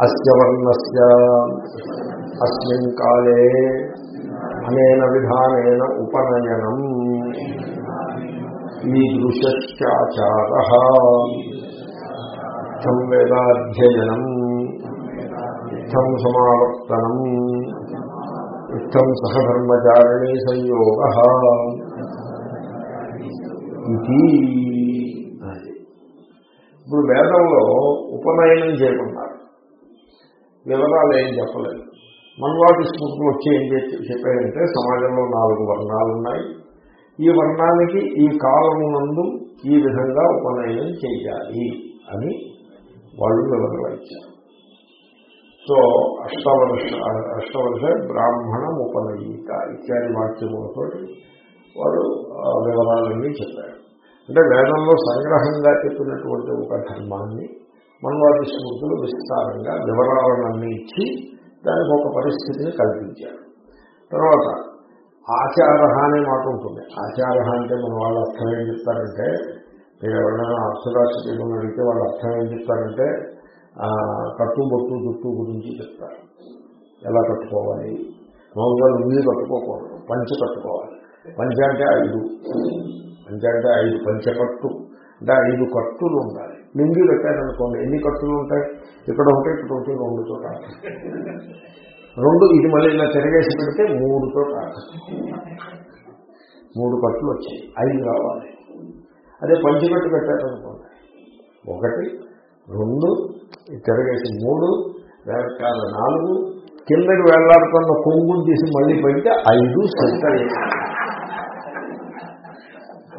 అస్య వర్ణస్య. అస్మిన్ కాలే అనేన విధానేన ఉపనయనం. ఈదృశ్చాచార ఇత్థం వేదాధ్యయనం. ఇత్థం సమావర్తనం. ఇత్థం సహధర్మచారిణీ సంయోగ. ఇది. ఇప్పుడు వేదంలో ఉపనయనం చేయకున్నారు వివరాలు ఏం చెప్పలేదు. మన్వాటి స్మృతులు వచ్చి ఏం చెప్పాయంటే సమాజంలో నాలుగు వర్ణాలు ఉన్నాయి ఈ వర్ణానికి ఈ కాలమునందు ఈ విధంగా ఉపనయనం చేయాలి అని వాళ్ళు వివరణ ఇచ్చారు. సో అష్టవర్ష అష్టవర్ష బ్రాహ్మణం ఉపనయిత ఇత్యాది వాక్యములతో వాడు వివరాలన్నీ చెప్పారు. అంటే వేదంలో సంగ్రహంగా చెప్పినటువంటి ఒక ధర్మాన్ని మన్వాది స్మృతులు విస్తారంగా వివరాలన్నీ ఇచ్చి దానికి ఒక పరిస్థితిని కల్పించారు. తర్వాత ఆచార అనే మాట ఉంటుంది. ఆచార అంటే మన వాళ్ళు అర్థం ఏం చెప్తారంటే మీరు ఎవరైనా అక్షరాస్యతను అడిగితే వాళ్ళు అర్థం ఏం చెప్తారంటే కట్టుబొట్టు జుట్టు గురించి చెప్తారు. ఎలా కట్టుకోవాలి? మామూలుగా లుంగి కట్టుకోకూడదు. పంచ కట్టుకోవాలి. పంచ అంటే ఐదు. పంచ అంటే ఐదు. పంచకట్టు అంటే ఐదు కట్టులు ఉండాలి. లుంగి పెట్టారనుకోండి ఎన్ని ఖర్చులు ఉంటాయి? ఇక్కడ ఒకటి ఇక్కడ ఒకటి రెండు చోట. రెండు ఇది మళ్ళీ ఇలా తిరగేసి పెడితే మూడు చోట. మూడు కట్టులు వచ్చాయి. ఐదు కావాలి అదే పంచకట్టు పెట్టారనుకోండి. ఒకటి రెండు తిరగేసి మూడు వెనకాల నాలుగు కిందకి వెళ్ళాడుతున్న కొంగుని తీసి మళ్ళీ పెడితే ఐదు సెంటర్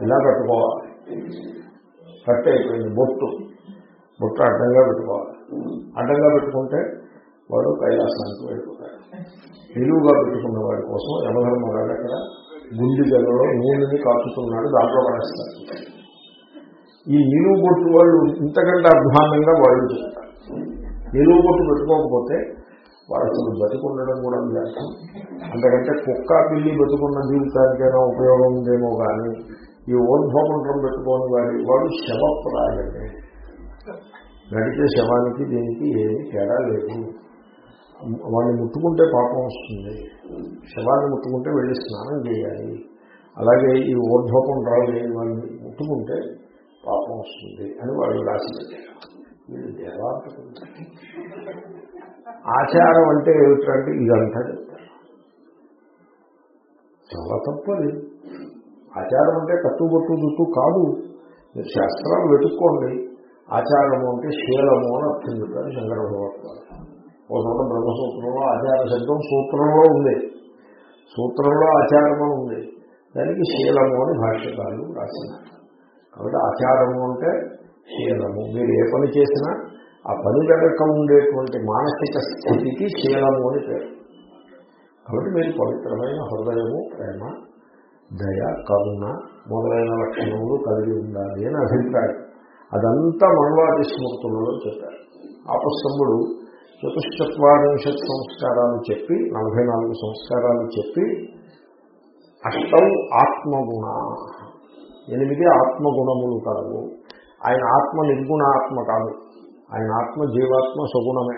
ఇలా కట్టుకోవాలి కట్ అయిపోయింది బొట్టు. బొట్టు అడ్డంగా పెట్టుకోవాలి. అడ్డంగా పెట్టుకుంటే వాడు కైలాసానికి వెళ్ళిపోతాడు. నిలువుగా పెట్టుకున్న వాడి కోసం యమధర్మరాడు అక్కడ గుండి గల్లలో నూనెని కాచుతున్నాడు దాంట్లో పడేస్తారు ఈ నిలువు బొట్టు వాళ్ళు ఇంతకంటే అధ్వానంగా వాళ్ళు చెప్తారు నిలువు బొట్టు పెట్టుకోకపోతే వాడు అసలు బతికుండడం కూడా వ్యర్థం అంతకంటే కుక్క పిల్లి బతుకున్న జీవితానికైనా ఉపయోగం ఉందేమో కానీ ఈ ఓర్ధ్వమంత్రం పెట్టుకోని వాడి వాడు శవప్రాయమే. నడిచే శవానికి దీనికి ఏమి తేడా లేదు. వాడిని ముట్టుకుంటే పాపం వస్తుంది. శవాన్ని ముట్టుకుంటే వెళ్ళి స్నానం చేయాలి. అలాగే ఈ ఊర్ధ్వపం లేని వాడిని ముట్టుకుంటే పాపం వస్తుంది అని వాళ్ళు రాసి పెట్టారు వీళ్ళు ఆచారం అంటే ఏమిటంటే ఇదంతా చెప్తారు చాలా తప్పది ఆచారం అంటే కట్టుబొట్టు దుట్టు కాదు. మీరు శాస్త్రాలు వెతుక్కోండి. ఆచారము అంటే శీలము అని అర్థం చెప్పారు శంకర భగవత్వాలు చోట బ్రహ్మసూత్రంలో ఆచార శబ్దం సూత్రంలో ఉంది. సూత్రంలో ఆచారము ఉంది. దానికి శీలము అని భాష్యకాలు రాసినారు. కాబట్టి ఆచారము అంటే శీలము. మీరు ఏ పని చేసినా ఆ పని వెనక ఉండేటువంటి మానసిక స్థితికి శీలము అని పేరు. కాబట్టి మీరు పవిత్రమైన హృదయము ప్రేమ దయ కరుణ మొదలైన లక్షణములు కలిగి ఉండాలి అని అభిప్రాయం. అదంతా మనవాది స్మృతులలో చెప్పారు. ఆపస్తంభుడు చతుశ్చత్వారింశత్ సంస్కారాలు చెప్పి నలభై నాలుగు సంస్కారాలు చెప్పి అష్టం ఆత్మగుణ. ఎనిమిది ఆత్మగుణములు కలవు. ఆయన ఆత్మ నిర్గుణ ఆత్మ కాదు. ఆయన ఆత్మ జీవాత్మ సగుణమే.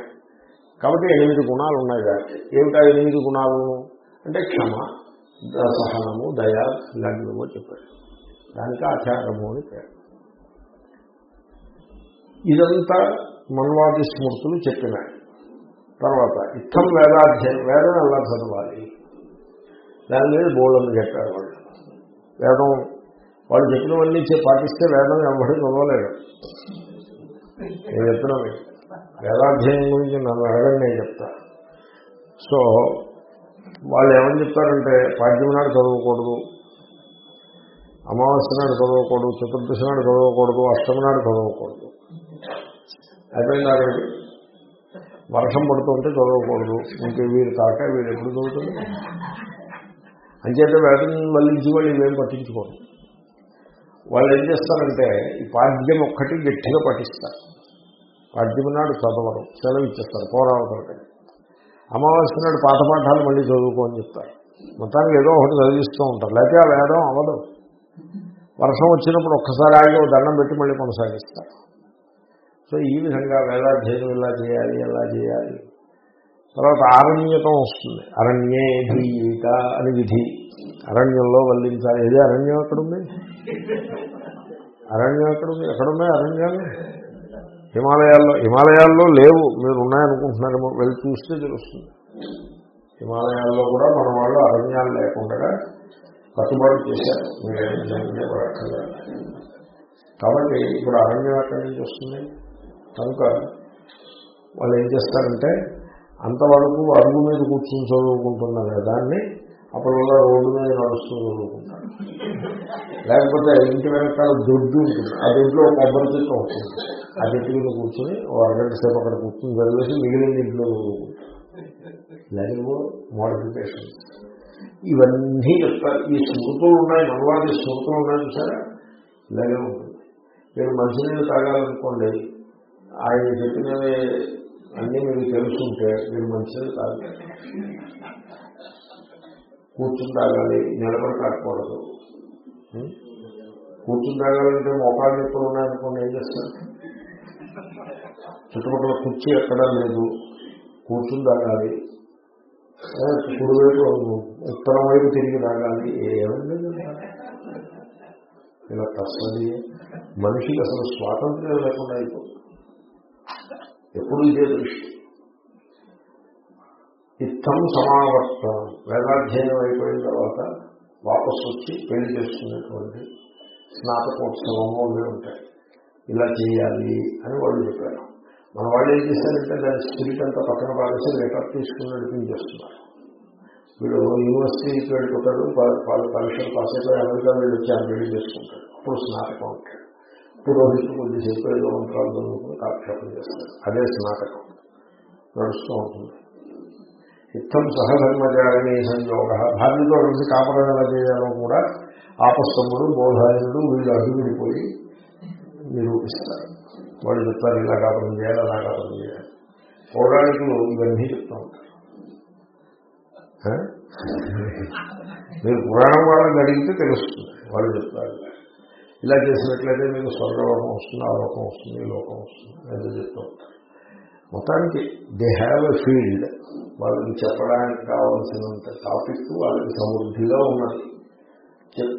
కాబట్టి ఎనిమిది గుణాలు ఉన్నాయి దానికి. ఏమిటా ఎనిమిది గుణాలు? అంటే క్షమ. సహనము దయ ఇలాంటివేమో చెప్పాడు. దానికి ఆచారము అని పేరు. ఇదంతా మన్వాది స్మృతులు చెప్పినాయి. తర్వాత ఇత్తం వేదాధ్యయనం వేదం ఎలా చదవాలి? దాని మీద బోర్డుని చెప్పారు వాళ్ళు. వేదం వాళ్ళు చెప్పినవన్నీ పాటిస్తే వేదం ఎవరి చదవలేడు నేను చెప్తున్నాను వేదాధ్యయనం గురించి నన్ను అడగండి నేను చెప్తా. సో వాళ్ళు ఏమని చెప్తారంటే పాడ్యం నాడు చదవకూడదు అమావాస్య నాడు చదవకూడదు చతుర్దశి నాడు చదవకూడదు అష్టమి నాడు చదవకూడదు. అయిపోయింది వర్షం పడుతుంటే చదవకూడదు. ఇంకే వీరు కాక వీరు ఎప్పుడు చదువుతుంది అంచేత వేదం మళ్ళించి వాళ్ళు ఇవేం పట్టించుకోరు. వాళ్ళు ఏం చేస్తారంటే ఈ పాద్యం ఒక్కటి గట్టిగా పఠిస్తారు. పాడ్యం నాడు చదవరు సెలవు ఇచ్చేస్తారు పోరావతలకి అమావాస్య నాడు పాత పాఠాలు మళ్ళీ చదువుకోని చెప్తారు. మొత్తానికి ఏదో ఒకటి చదివిస్తూ ఉంటారు. లేకపోతే ఆ వేదం అవ్వదు. వర్షం వచ్చినప్పుడు ఒక్కసారి ఆగి దండం పెట్టి మళ్ళీ కొనసాగిస్తారు. సో ఈ విధంగా వేదాధ్యయనం ఇలా చేయాలి ఎలా చేయాలి. తర్వాత అరణ్యతం వస్తుంది. అరణ్యే ధీయిక అని విధి. అరణ్యంలో వల్లించాలి. ఏది అరణ్యం ఎక్కడుంది? అరణ్యం ఎక్కడుంది? ఎక్కడున్నాయి అరణ్యాలు హిమాలయాల్లో హిమాలయాల్లో లేవు. మీరు ఉన్నాయనుకుంటున్నారేమో వెళ్ళి చూస్తే తెలుస్తుంది. హిమాలయాల్లో కూడా మన వాళ్ళు అరణ్యాలు లేకుండా కట్టుబాటు చేశారు. మీరు కాబట్టి ఇప్పుడు అరణ్యం ఎక్కడి నుంచి వస్తుంది? కనుక వాళ్ళు ఏం చేస్తారంటే అంతవరకు అరుగు మీద కూర్చుని చదువుకుంటున్నారు దాన్ని అప్పటివల్ల రోడ్డు మీద నడుస్తూ లేకపోతే ఇంటి వెనకాల దొడ్డు ఉంటుంది. ఆ దొడ్లో ఒక కొబ్బరి చెట్టు ఉంటుంది. ఆ చెట్టు మీద కూర్చొని ఓ అరగంట సేపు అక్కడ కూర్చొని చదివేసి మిగిలిన ఇంట్లో చదువుకుంటారు మోడిఫికేషన్ ఇవన్నీ చెప్తారు. ఈ స్మృతులు ఉన్నాయి. మనవాడి స్మృతులు ఉన్నాయి సరే ఇలాగే ఉంటుంది. మీరు మంచినీళ్ళు తాగాలనుకోండి ఆయన చెప్పినవి అన్నీ మీకు తెలుసుంటే మీరు మంచినీళ్ళు తాగాలి కూర్చుని తాగాలి నిలబడి ఉం? కూర్చుని తాగాలంటే మోకాళ్ళు ఎప్పుడు ఉన్నాయనుకోండి ఏం చేస్తారు? చుట్టుపక్కల కుర్చీ ఎక్కడా లేదు. కూర్చుని తాగాలి కుడివైపు ఉత్తరం వైపు తిరిగి తాగాలి ఏమండి ఇలా తస్సది మనిషికి అసలు స్వాతంత్ర్యం లేకుండా అయిపోతుంది. ఎప్పుడు ఇదే దృష్టి. ఇత్తం సమావర్తం. వేదాధ్యయనం అయిపోయిన తర్వాత వాపసు వచ్చి పెళ్ళి చేసుకునేటువంటి స్నాతకోత్సవము అవి ఉంటాయి. ఇలా చేయాలి అని వాళ్ళు చెప్పారు. మన వాళ్ళు ఏం చేశారంటే దాని స్పిరిట్ అంతా పక్కన పారేసి లెటర్ తీసుకుని నడిపించేస్తున్నారు వీడు యూనివర్సిటీకి వెళ్ళిపోతాడు వాళ్ళు పరీక్షలు పాస్ అయిపోయి అమెరికా వెళ్ళి వచ్చి ఆయన పెళ్ళి చేసుకుంటాడు. అప్పుడు స్నాతకం ఉంటాడు. పురోహితులు కొద్దిసేపు ఏదో మంత్రాలు కాక్షేపం చేస్తారు అదే స్నాతకం. నడుస్తూ ఉంటుంది. ఇత్తం సహధర్మచారిణీ సంయోగ. భార్యతో కలిసి కాపరం ఎలా చేయాలో కూడా ఆపస్తంభుడు బోధాయనుడు వీళ్ళు అడ్డువిడిపోయి నిరూపిస్తారు. వాళ్ళు చెప్తారు ఇలా కాపరం చేయాలి అలా కాపరం చేయాలి. పౌరాణికులు ఇవన్నీ చెప్తా ఉంటారు. మీరు పురాణం వాళ్ళని అడిగితే తెలుస్తుంది వాళ్ళు చెప్తారు. ఇలా చేసినట్లయితే మీకు స్వర్గలోకం వస్తుంది ఆ లోకం వస్తుంది ఈ లోకం వస్తుంది అది చెప్తూ ఉంటారు. మొత్తానికి దే హ్యావ్ ఎ ఫీల్డ్ వాళ్ళకి చెప్పడానికి కావాల్సినంత టాపిక్ వాళ్ళకి సమృద్ధిగా ఉన్నది.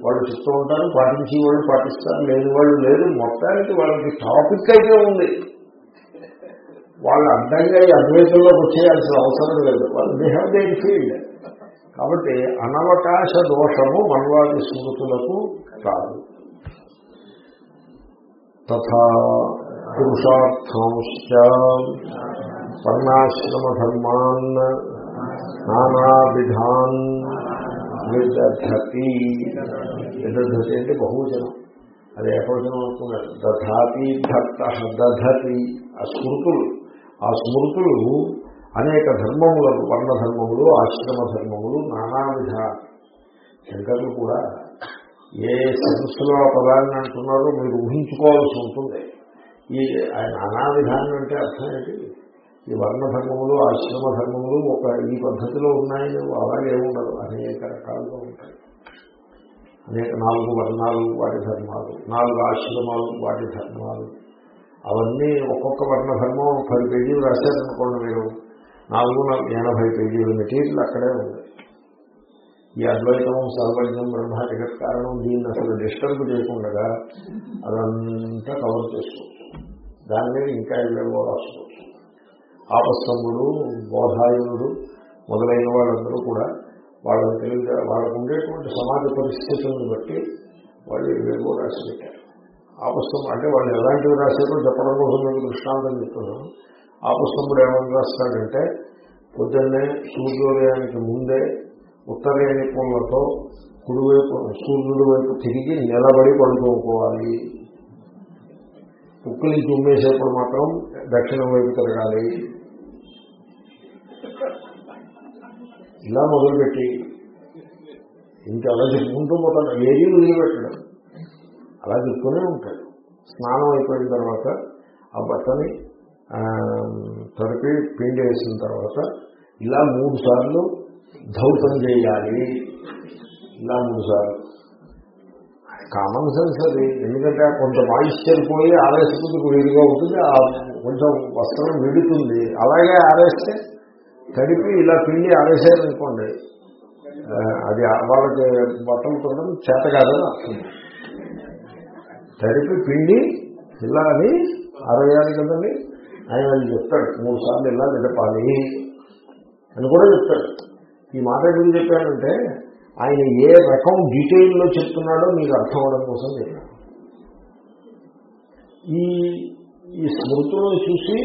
వాళ్ళు చెప్తూ ఉంటారు పాటించి వాళ్ళు పాటిస్తారు లేని వాళ్ళు లేదు. మొత్తానికి వాళ్ళకి టాపిక్ అయితే ఉంది. వాళ్ళు అడ్డంగా ఈ అద్వైతంలోకి వచ్చేయాల్సిన అవసరం లేదు. వాళ్ళు దే హ్యావ్ దేర్ ఫీల్డ్ కాబట్టి అనవకాశ దోషము మన్వాది స్మృతులకు కాదు తథా పురుషార్థంశ్చ వర్ణాశ్రమధర్మాన్ నానావిధాన్ విదధతి. విదధతి అంటే బహుజనం అది ఏకవచనం అనుకున్నారు దధాతి ధర్త దధతి. ఆ స్మృతులు ఆ స్మృతులు అనేక ధర్మములను వర్ణధర్మములు ఆశ్రమ ధర్మములు నానావిధ. శంకరులు కూడా ఏ సెన్స్లో ఆ పదాన్ని అంటున్నారో మీరు ఊహించుకోవాల్సి ఉంటుంది. ఈ ఆయన అనావిధానం అంటే అర్థం ఏంటి? ఈ వర్ణ ధర్మములు ఆశ్రమ ధర్మములు ఒక ఈ పద్ధతిలో ఉన్నాయని అలాగే ఉండదు. అనేక రకాలుగా ఉంటాయి. అనేక నాలుగు వర్ణాలు వాటి ధర్మాలు నాలుగు ఆశ్రమాలు వాటి ధర్మాలు. అవన్నీ ఒక్కొక్క వర్ణ ధర్మం పది పేజీలు రాశారనుకోండి మీరు. నాలుగు నాలుగు ఎనభై పేజీల మెటీరియల్ అక్కడే ఉంది. ఈ అద్వైతం సర్వజ్ఞం బ్రహ్మ జగత్ కారణం దీన్ని అసలు డిస్టర్బ్ చేయకుండా అదంతా కవర్ చేసుకోవచ్చు. దాని మీద ఇంకా ఏవేవో రాసుకోవచ్చు. ఆపస్తంభుడు బోధాయుడు మొదలైన వాళ్ళందరూ కూడా వాళ్ళకి తెలియదు వాళ్ళకు ఉండేటువంటి సమాజ పరిస్థితులను బట్టి వాళ్ళు ఏవేవో రాసి పెట్టారు ఆపస్తం అంటే వాళ్ళు ఎలాంటివి రాశారో చెప్పడం కోసం నేను దృష్టాంతం చెప్తున్నాను. ఆపస్తంభుడు ఏమని రాస్తాడంటే పొద్దున్నే సూర్యోదయానికి ముందే ఉత్తరేణి పూలతో కుడివైపు సూర్యుడి వైపు తిరిగి నిలబడి పడుకోవాలి ఉక్కుని తుమ్మేసేప్పుడు మాత్రం దక్షిణం వైపు తిరగాలి. ఇలా మొదలుపెట్టి ఇంకా అలా చెప్పుకుంటూ పోతాడు ఏది వదిలిపెట్టడం. అలా చెప్తూనే ఉంటాడు స్నానం అయిపోయిన తర్వాత ఆ బట్టని తడిపి పిండి వేసిన తర్వాత ఇలా మూడు సార్లు ధౌతం చేయాలి ఇలా మూడు సార్లు కామన్ సెన్స్ అది. ఎందుకంటే కొంత మాయిశ్చర్ పోయి ఆరేసుకుంటే వీడిగా ఉంటుంది కొంచెం వస్త్రం విడుతుంది. అలాగే ఆరేస్తే తడిపి ఇలా పిండి ఆరేసారనుకోండి అది వాళ్ళకి బట్టలు కొనడం చేత కాదని అర్థం. తడిపి పిండి ఇలా అని ఆరేయాలి కదండి. ఆయన చెప్తాడు మూడు సార్లు ఇలా నిలపాలి అని కూడా చెప్తాడు ఈ మాట ఎందుకు చెప్పానంటే ఆయన ఏ రకం డీటెయిల్లో చెప్తున్నాడో మీకు అర్థం అవడం కోసం చెప్పాను. ఈ ఈ స్మృతులను చూసి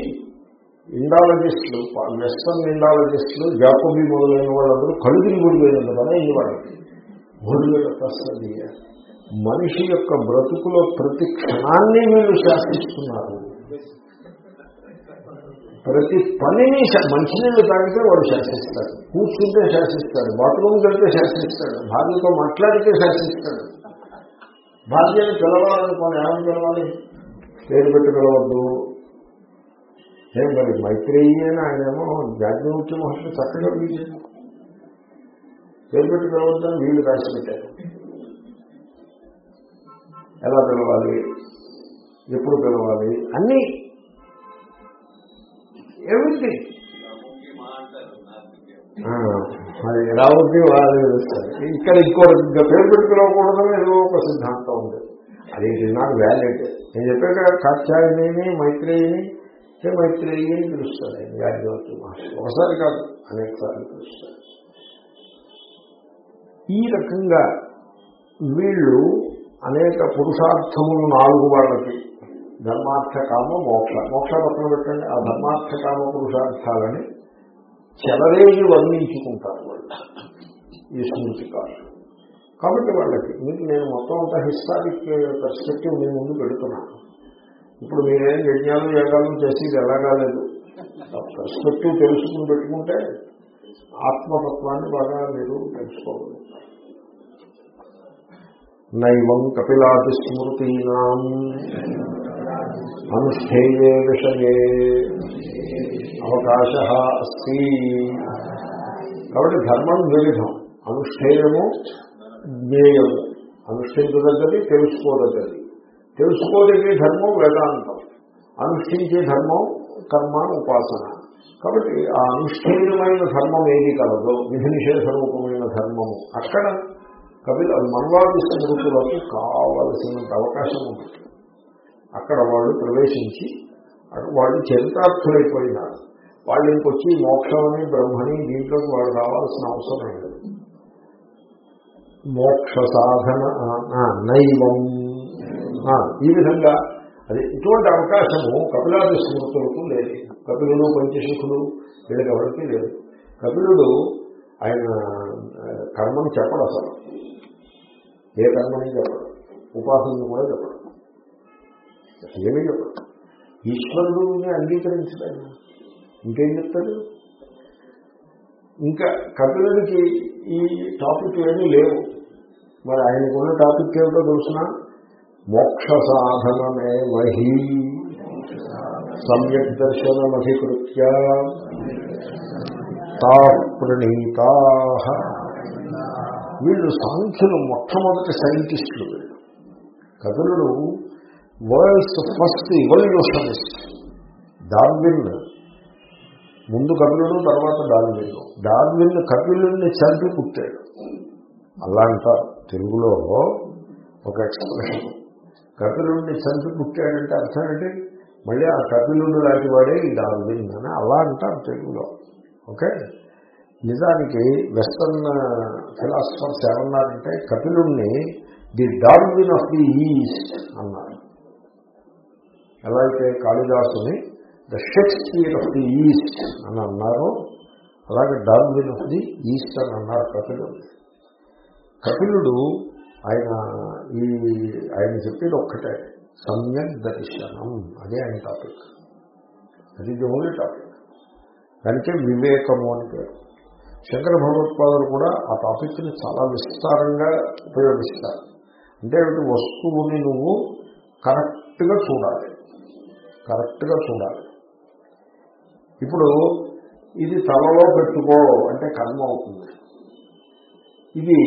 ఇండాలజిస్టులు వెస్టర్న్ ఇండాలజిస్టులు జాకోబీ మొదలైన వాళ్ళందరూ కలుగురి గుడిపోయినంత కదా ఇది వాళ్ళకి. గుడివేల మనిషి యొక్క బ్రతుకులో ప్రతి క్షణాన్ని వీళ్ళు శాసిస్తున్నారు. ప్రతి పనిని మంచి నీళ్ళు తాగితే వాడు శాసిస్తాడు. కూర్చుంటే శాసిస్తాడు. బాత్రూమ్ కడితే శాసిస్తాడు. భార్యతో మాట్లాడితే శాసిస్తాడు. భార్యని పిలవాలనుకోని ఏమని పిలవాలి? పేరు పెట్టి పిలవద్దు. ఏం మరి మైత్రేయి అని ఆయనేమో జాగ్రత్త మహర్షి చక్కగా వీళ్ళు పేరు పెట్టి పిలవద్దని వీళ్ళు రాసి పెట్టారు. ఎలా పిలవాలి? ఎప్పుడు పిలవాలి? అన్నీ ఎవ్రీథింగ్ అది ఎలా ఉంది వాళ్ళు ఇక్కడ ఇంకో పేరు పెట్టి పిలవకూడదని ఏదో ఒక సిద్ధాంతం ఉంది. అది ఇట్ ఇస్ నాట్ వ్యాలిడ్ నేను చెప్పాక కాత్యాయని మైత్రేయిని. ఏ మైత్రేయి అని పిలుస్తాడు ఆయన గాడిదవచ్చు మహర్షి. ఒకసారి కాదు అనేక సార్లు పిలుస్తాడు ఈ రకంగా వీళ్ళు అనేక పురుషార్థములు నాలుగు వాళ్ళకి ధర్మార్థ కామ మోక్ష. మోక్ష పక్కన పెట్టండి. ఆ ధర్మార్థ కామ పురుషార్థాలని చెలరేగి వర్ణించుకుంటారు వాళ్ళు. ఈ స్మృతికారులు కాబట్టి వాళ్ళకి మీకు నేను మొత్తం అంత హిస్టారిక్ పర్స్పెక్టివ్ మీ ముందు పెడుతున్నాను. ఇప్పుడు మీరేం యజ్ఞాలు యాగాలు చేసేది ఎలాగా లేదు. పర్స్పెక్టివ్ తెలుసుకుని పెట్టుకుంటే ఆత్మతత్వాన్ని బాగా మీరు తెలుసుకోగలుగుతారు నైవం కపిలాది స్మృతీనా. అనుష్ఠేయే విషయే అవకాశ అస్తి. కాబట్టి ధర్మం వివిధం అనుష్ఠేయము జ్ఞేయము. అనుష్ఠించదగ్గది తెలుసుకోదగ్గది. తెలుసుకోదగ్గ ధర్మం వేదాంతం. అనుష్ఠించే ధర్మం కర్మ ఉపాసన. కాబట్టి ఆ అనుష్ఠేయమైన ధర్మం ఏది కలదో విధి నిషేధ రూపమైన ధర్మము అక్కడ కవిత మన్వాది స్మృతులకు కావలసినంత అవకాశం ఉంటుంది. అక్కడ వాళ్ళు ప్రవేశించి అక్కడ వాళ్ళు చరితార్థులైపోయినారు. వాళ్ళు ఇంకొచ్చి మోక్షమని బ్రహ్మని దీంట్లోకి వాళ్ళు రావాల్సిన అవసరం లేదు. మోక్ష సాధన నైవం. ఈ విధంగా అది ఇటువంటి అవకాశము కపిలాది స్మృతులకు లేదు. కపిలుడు పంచశిఖుడు వీళ్ళకి ఎవరికి లేదు. కపిలుడు ఆయన కర్మను చెప్పడు అసలు. ఏ కర్మని చెప్పడు. ఉపాసనను కూడా చెప్పడు. ఏమీ చెప్పడు అంగీకరించలేదు. ఇంకేం చెప్తాడు? ఇంకా కపిలుడికి ఈ టాపిక్ ఏమీ లేవు. మరి ఆయనకున్న టాపిక్ ఏమిటో చూసిన మోక్ష సాధనమే వహి. సమ్యక్ దర్శనమధికృత్య తా ప్రణీతా వీళ్ళు సాంఖ్యులు మొట్టమొదటి సైంటిస్టులు. వీళ్ళు కపిలుడు వరల్డ్స్ ఫస్ట్ ఇవల్యూషనిస్ట్. డార్విన్ ముందు కపిలుడు తర్వాత డార్విన్. డార్విన్ కపిలుడిని చంపి పుట్టాడు. అలా అంటారు తెలుగులో ఒక ఎక్స్ప్రెషన్. కపిలుడిని చంపి పుట్టాడంటే అర్థం ఏంటి? మళ్ళీ ఆ కపిలుడు లాంటి వాడే ఈ డార్విన్ అని అలా అంటారు తెలుగులో. ఓకే? నిజానికి వెస్టర్న్ ఫిలాసఫర్స్ ఏమన్నారంటే కపిలుడిని the Darwin of the east అన్నారు. ఎలా అయితే కాళిదాసుని the Shakespeare of the east అని అన్నారు అలాగే డార్విన్ ఆఫ్ ది ఈస్ట్ అని అన్నారు కపిలుడు. కపిలుడు ఆయన ఈ ఆయన చెప్పేది ఒక్కటే సమ్యక్ దర్శనం అదే ఆయన టాపిక్. అది ది ఓన్లీ టాపిక్ దానికే వివేకము అని పేరు. శంకర భగవత్పాదులు కూడా ఆ టాపిక్ని చాలా విస్తారంగా ఉపయోగిస్తారు. అంటే వస్తువుని నువ్వు కరెక్ట్గా చూడాలి. కరెక్ట్గా చూడాలి. ఇప్పుడు ఇది తలలో పెట్టుకో అంటే కర్మ అవుతుంది. ఇది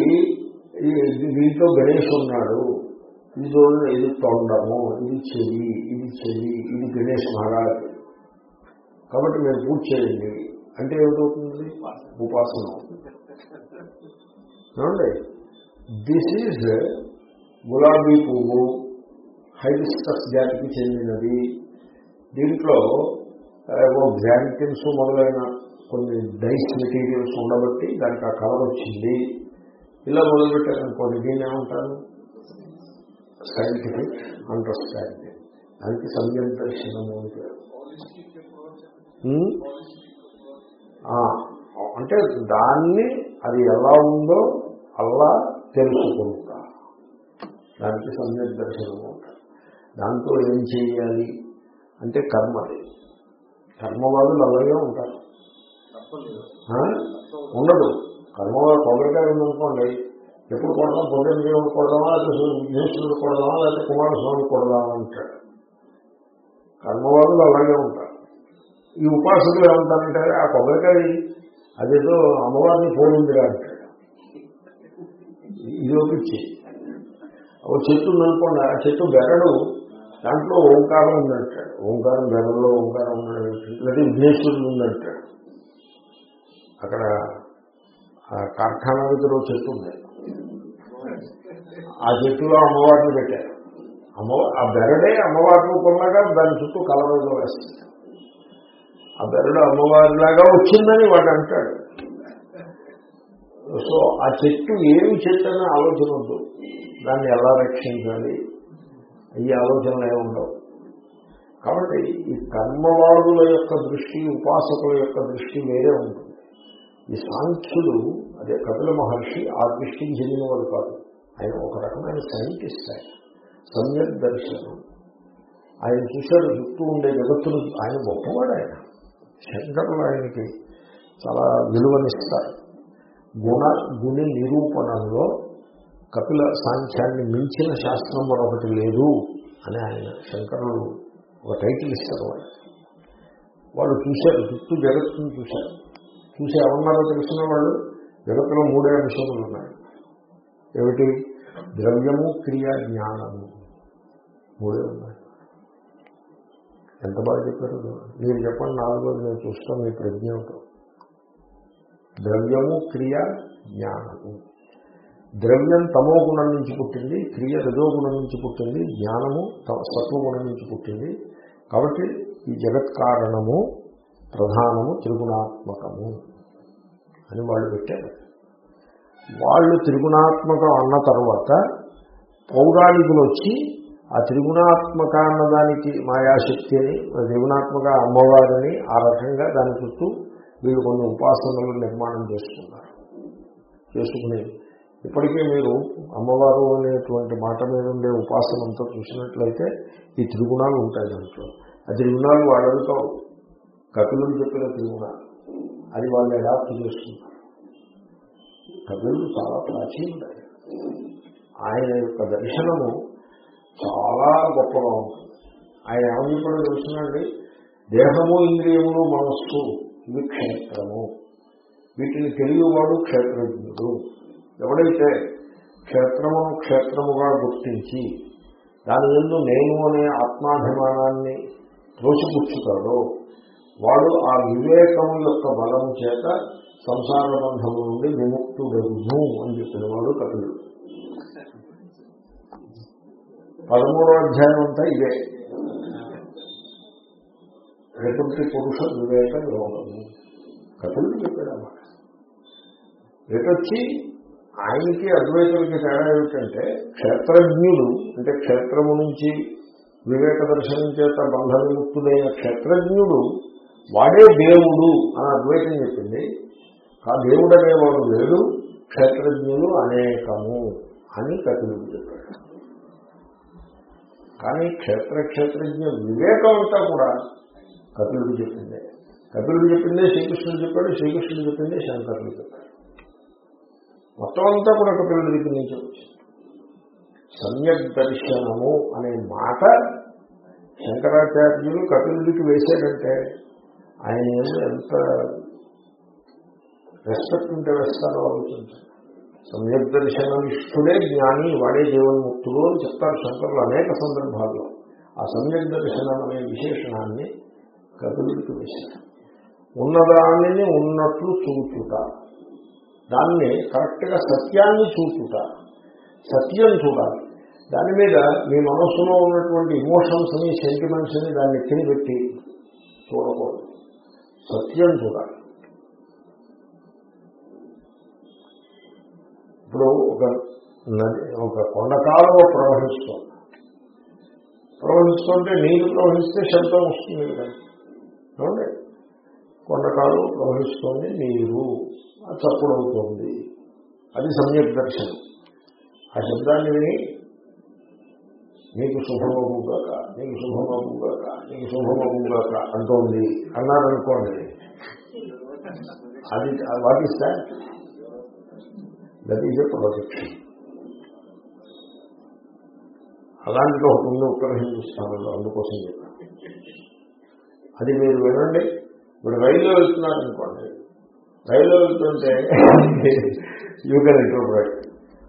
దీంట్లో గణేష్ ఉన్నాడు. ఇది చూడండి ఇది తొండము ఇది చెయ్యి ఇది చెయ్యి ఇది గణేష్ మహారాజ్. కాబట్టి మీరు పూజ చేయండి. అంటే ఏమిటవుతుంది? ఉపాసన అవుతుంది. దిస్ ఈజ్ గులాబీ పువ్వు హైబిస్కస్ జాతికి చెందినది. దీంట్లో గ్రాంటిన్స్ మొదలైన కొన్ని డైస్ మెటీరియల్స్ ఉండబట్టి దానికి ఆ కలర్ వచ్చింది. ఇలా మొదలుపెట్టారనుకోండి దీన్ని ఏమంటారు? సైంటిఫిక్ అండర్స్టాండింగ్ దానికి సంజన్ దర్శనము? ఆ, అంటే దాన్ని అది ఎలా ఉందో అలా తెలుసుకుంటా. దానికి సంజన్ దర్శనము దాంతో ఏం చేయాలి? అంటే కర్మ. కర్మవాదులు అలాగే ఉంటారు. ఉండదు. కర్మవాడు కొబ్బరికాయ ఉందనుకోండి ఎప్పుడు కొడదాం పొద్దున్న దేవుడు కొడదామా లేకపోతే విఘ్నేశ్వరుడు కొడదామా లేకపోతే కుమారస్వామి కొడదామా అంటాడు. కర్మవాదులు అలాగే ఉంటారు. ఈ ఉపాసకులు ఏమంటారంటే ఆ కొబ్బరికాయ అదేదో అమ్మవారిని పోలిందిరా అంటాడు ఇది ఒప్పించి ఒక చెట్టు ఉందనుకోండి ఆ చెట్టు బెరడు దాంట్లో ఓంకారం ఉందంటాడు ఓంకారం బెరడులో ఓంకారం ఉండడం లేదా విఘ్నేశ్వరుడు ఉందంటాడు అక్కడ కార్ఖానా దగ్గర ఒక చెట్టు ఉంది. ఆ చెట్టులో అమ్మవారిని పెట్టారు. అమ్మ ఆ బెరడే అమ్మవారి రూపంలాగా దాని చుట్టూ కలవలో వేస్తుంది ఆ బెరడు అమ్మవారిలాగా వచ్చిందని వాడు అంటాడు. సో ఆ చెట్టు ఏమి చెట్టు అనే ఆలోచన వద్దు దాన్ని ఎలా రక్షించాలి? ఈ ఆలోచనలు ఏముండవు ఉండవు. కాబట్టి ఈ కర్మవాదుల యొక్క దృష్టి ఉపాసకుల యొక్క దృష్టి వేరే ఉంటుంది. ఈ సాంఖ్యులు అదే కపిల మహర్షి ఆ దృష్టికి చెందినవాడు కాదు. ఆయన ఒక రకమైన సైంటిస్ట్ ఆయన. సమ్యక్ దర్శనం ఆయన చూశాడు చుట్టూ ఉండే జగత్తులు ఆయన గొప్పవాడు ఆయన. శంకరులు ఆయనకి చాలా విలువనిస్తారు గుణ గుణి నిరూపణలో కపిల సాంఖ్యాన్ని మించిన శాస్త్రం మరొకటి లేదు అని ఆయన శంకరులు ఒక టైటిల్ ఇస్తారు వాళ్ళు వాళ్ళు చూశారు చుట్టూ జగత్తును చూశారు. చూసి ఏమన్నారో తెలిసిన వాళ్ళు జగత్తులో మూడే అంశములు ఉన్నాయి. ఏమిటి? ద్రవ్యము క్రియ జ్ఞానము. మూడే ఉన్నాయి. ఎంత బాగా చెప్పారు? మీరు చెప్పండి నాలుగోది నేను చూస్తాను మీ ప్రజ్ఞ ద్రవ్యము క్రియ జ్ఞానము. ద్రవ్యం తమో గుణం నుంచి పుట్టింది క్రియ రజోగుణం నుంచి పుట్టింది జ్ఞానము సత్వగుణం నుంచి పుట్టింది. కాబట్టి ఈ జగత్ కారణము ప్రధానము త్రిగుణాత్మకము అని వాళ్ళు పెట్టారు. వాళ్ళు త్రిగుణాత్మకం అన్న తర్వాత పౌరాణికులు వచ్చి ఆ త్రిగుణాత్మక అన్నదానికి మాయాశక్తి అని త్రిగుణాత్మక అమ్మవారిని ఆ రకంగా దాని చుట్టూ వీళ్ళు కొన్ని ఉపాసనలు నిర్మాణం చేసుకున్నారు చేసుకునేది. ఇప్పటికీ మీరు అమ్మవారు అనేటువంటి మాట మీద ఉండే ఉపాసనంతో చూసినట్లయితే ఈ త్రిగుణాలు ఉంటాయి దాంట్లో. ఆ త్రిగుణాలు వాళ్ళతో కపిలుడు చెప్పిన త్రిగుణాలు. అది వాళ్ళు అడాప్ట్ చేస్తున్నారు కపిలుడు చాలా ప్రాచీనుడు ఆయన యొక్క దర్శనము చాలా గొప్పగా ఉంటుంది. ఆయన ఏమని చెప్పడం తెలుసునండి దేహము ఇంద్రియములు మనస్సు ఇవి క్షేత్రము. వీటిని తెలియవాడు క్షేత్రజ్ఞుడు. ఎవడైతే క్షేత్రమును క్షేత్రముగా గుర్తించి దాని ఎందు నేను అనే ఆత్మాభిమానాన్ని త్రోసిపుచ్చుతాడో వాడు ఆ వివేకము యొక్క బలం చేత సంసార బంధము నుండి విముక్తుడను అని చెప్పిన వాడు కపిలు పదమూడో అధ్యాయం అంతా ఇదే. ప్రకృతి పురుష వివేక యోగము కపిలు చెప్పాడు అన్నమాట ఎటొచ్చి ఆయనకి అద్వైతులకి తేడా ఏమిటంటే క్షేత్రజ్ఞుడు అంటే క్షేత్రము నుంచి వివేక దర్శనం చేత బంధ విముక్తుడైన క్షేత్రజ్ఞుడు వాడే దేవుడు అని అద్వైతం చెప్పింది. ఆ దేవుడు అనేవాడు లేడు క్షేత్రజ్ఞులు అనేకము అని కపిలుడు చెప్పాడు. కానీ క్షేత్ర క్షేత్రజ్ఞ వివేకం అంతా కూడా కపిలుడు చెప్పిందే. కపిలుడు చెప్పిందే శ్రీకృష్ణుడు చెప్పాడు శ్రీకృష్ణుడు చెప్పిందే శంకరుడు చెప్పాడు. మొత్తం అంతా కూడా కపిలుడి దగ్గర నుంచి వచ్చింది. సమ్యక్ దర్శనము అనే మాట శంకరాచార్యులు కపిలుడికి వేశాడంటే ఆయన ఎంత రెస్పెక్ట్ ఉంటే వేస్తారో ఆలోచించండి. సమ్యక్ దర్శననిష్ఠుడే జ్ఞాని వాడే జీవన్ముక్తుడు అని చెప్తారు శంకరులు అనేక సందర్భాల్లో. ఆ సమ్యక్ దర్శనం అనే విశేషణాన్ని కపిలుడికి వేశారు. ఉన్నదానిని ఉన్నట్లు చూచుతారు దాన్ని కరెక్ట్గా సత్యాన్ని చూచుట సత్యం చూడాలి. దాని మీద మీ మనస్సులో ఉన్నటువంటి ఇమోషన్స్ని సెంటిమెంట్స్ని దాన్ని తినిపెట్టి చూడకూడదు. సత్యం చూడాలి. ఇప్పుడు ఒక నది ఒక కొండకాలువ ప్రవహిస్తుంది. ప్రవహిస్తుంటే నీరు ప్రవహిస్తే శబ్దం వస్తుంది కదా. కొండకాలు ప్రవహిస్తుంది నీరు చప్పుడవుతోంది. అది సమ్యక్ దర్శనం. ఆ శబ్దాన్ని విని నీకు శుభమగుగాక నీకు శుభమగుగాక నీకు శుభమగుగాక అంటోంది అన్నారనుకోండి. అది what is that that is a projection అలాంటిది ఒకటి ఉంది ఉత్తర హిందుస్థానంలో అందుకోసం చెప్పాను. అది మీరు వినండి. ఇప్పుడు రైల్లో వెళ్తున్నారు అనుకోండి. రైల్లో వెళ్తుంటే యూ కెన్ ఇంటర్ప్రెట్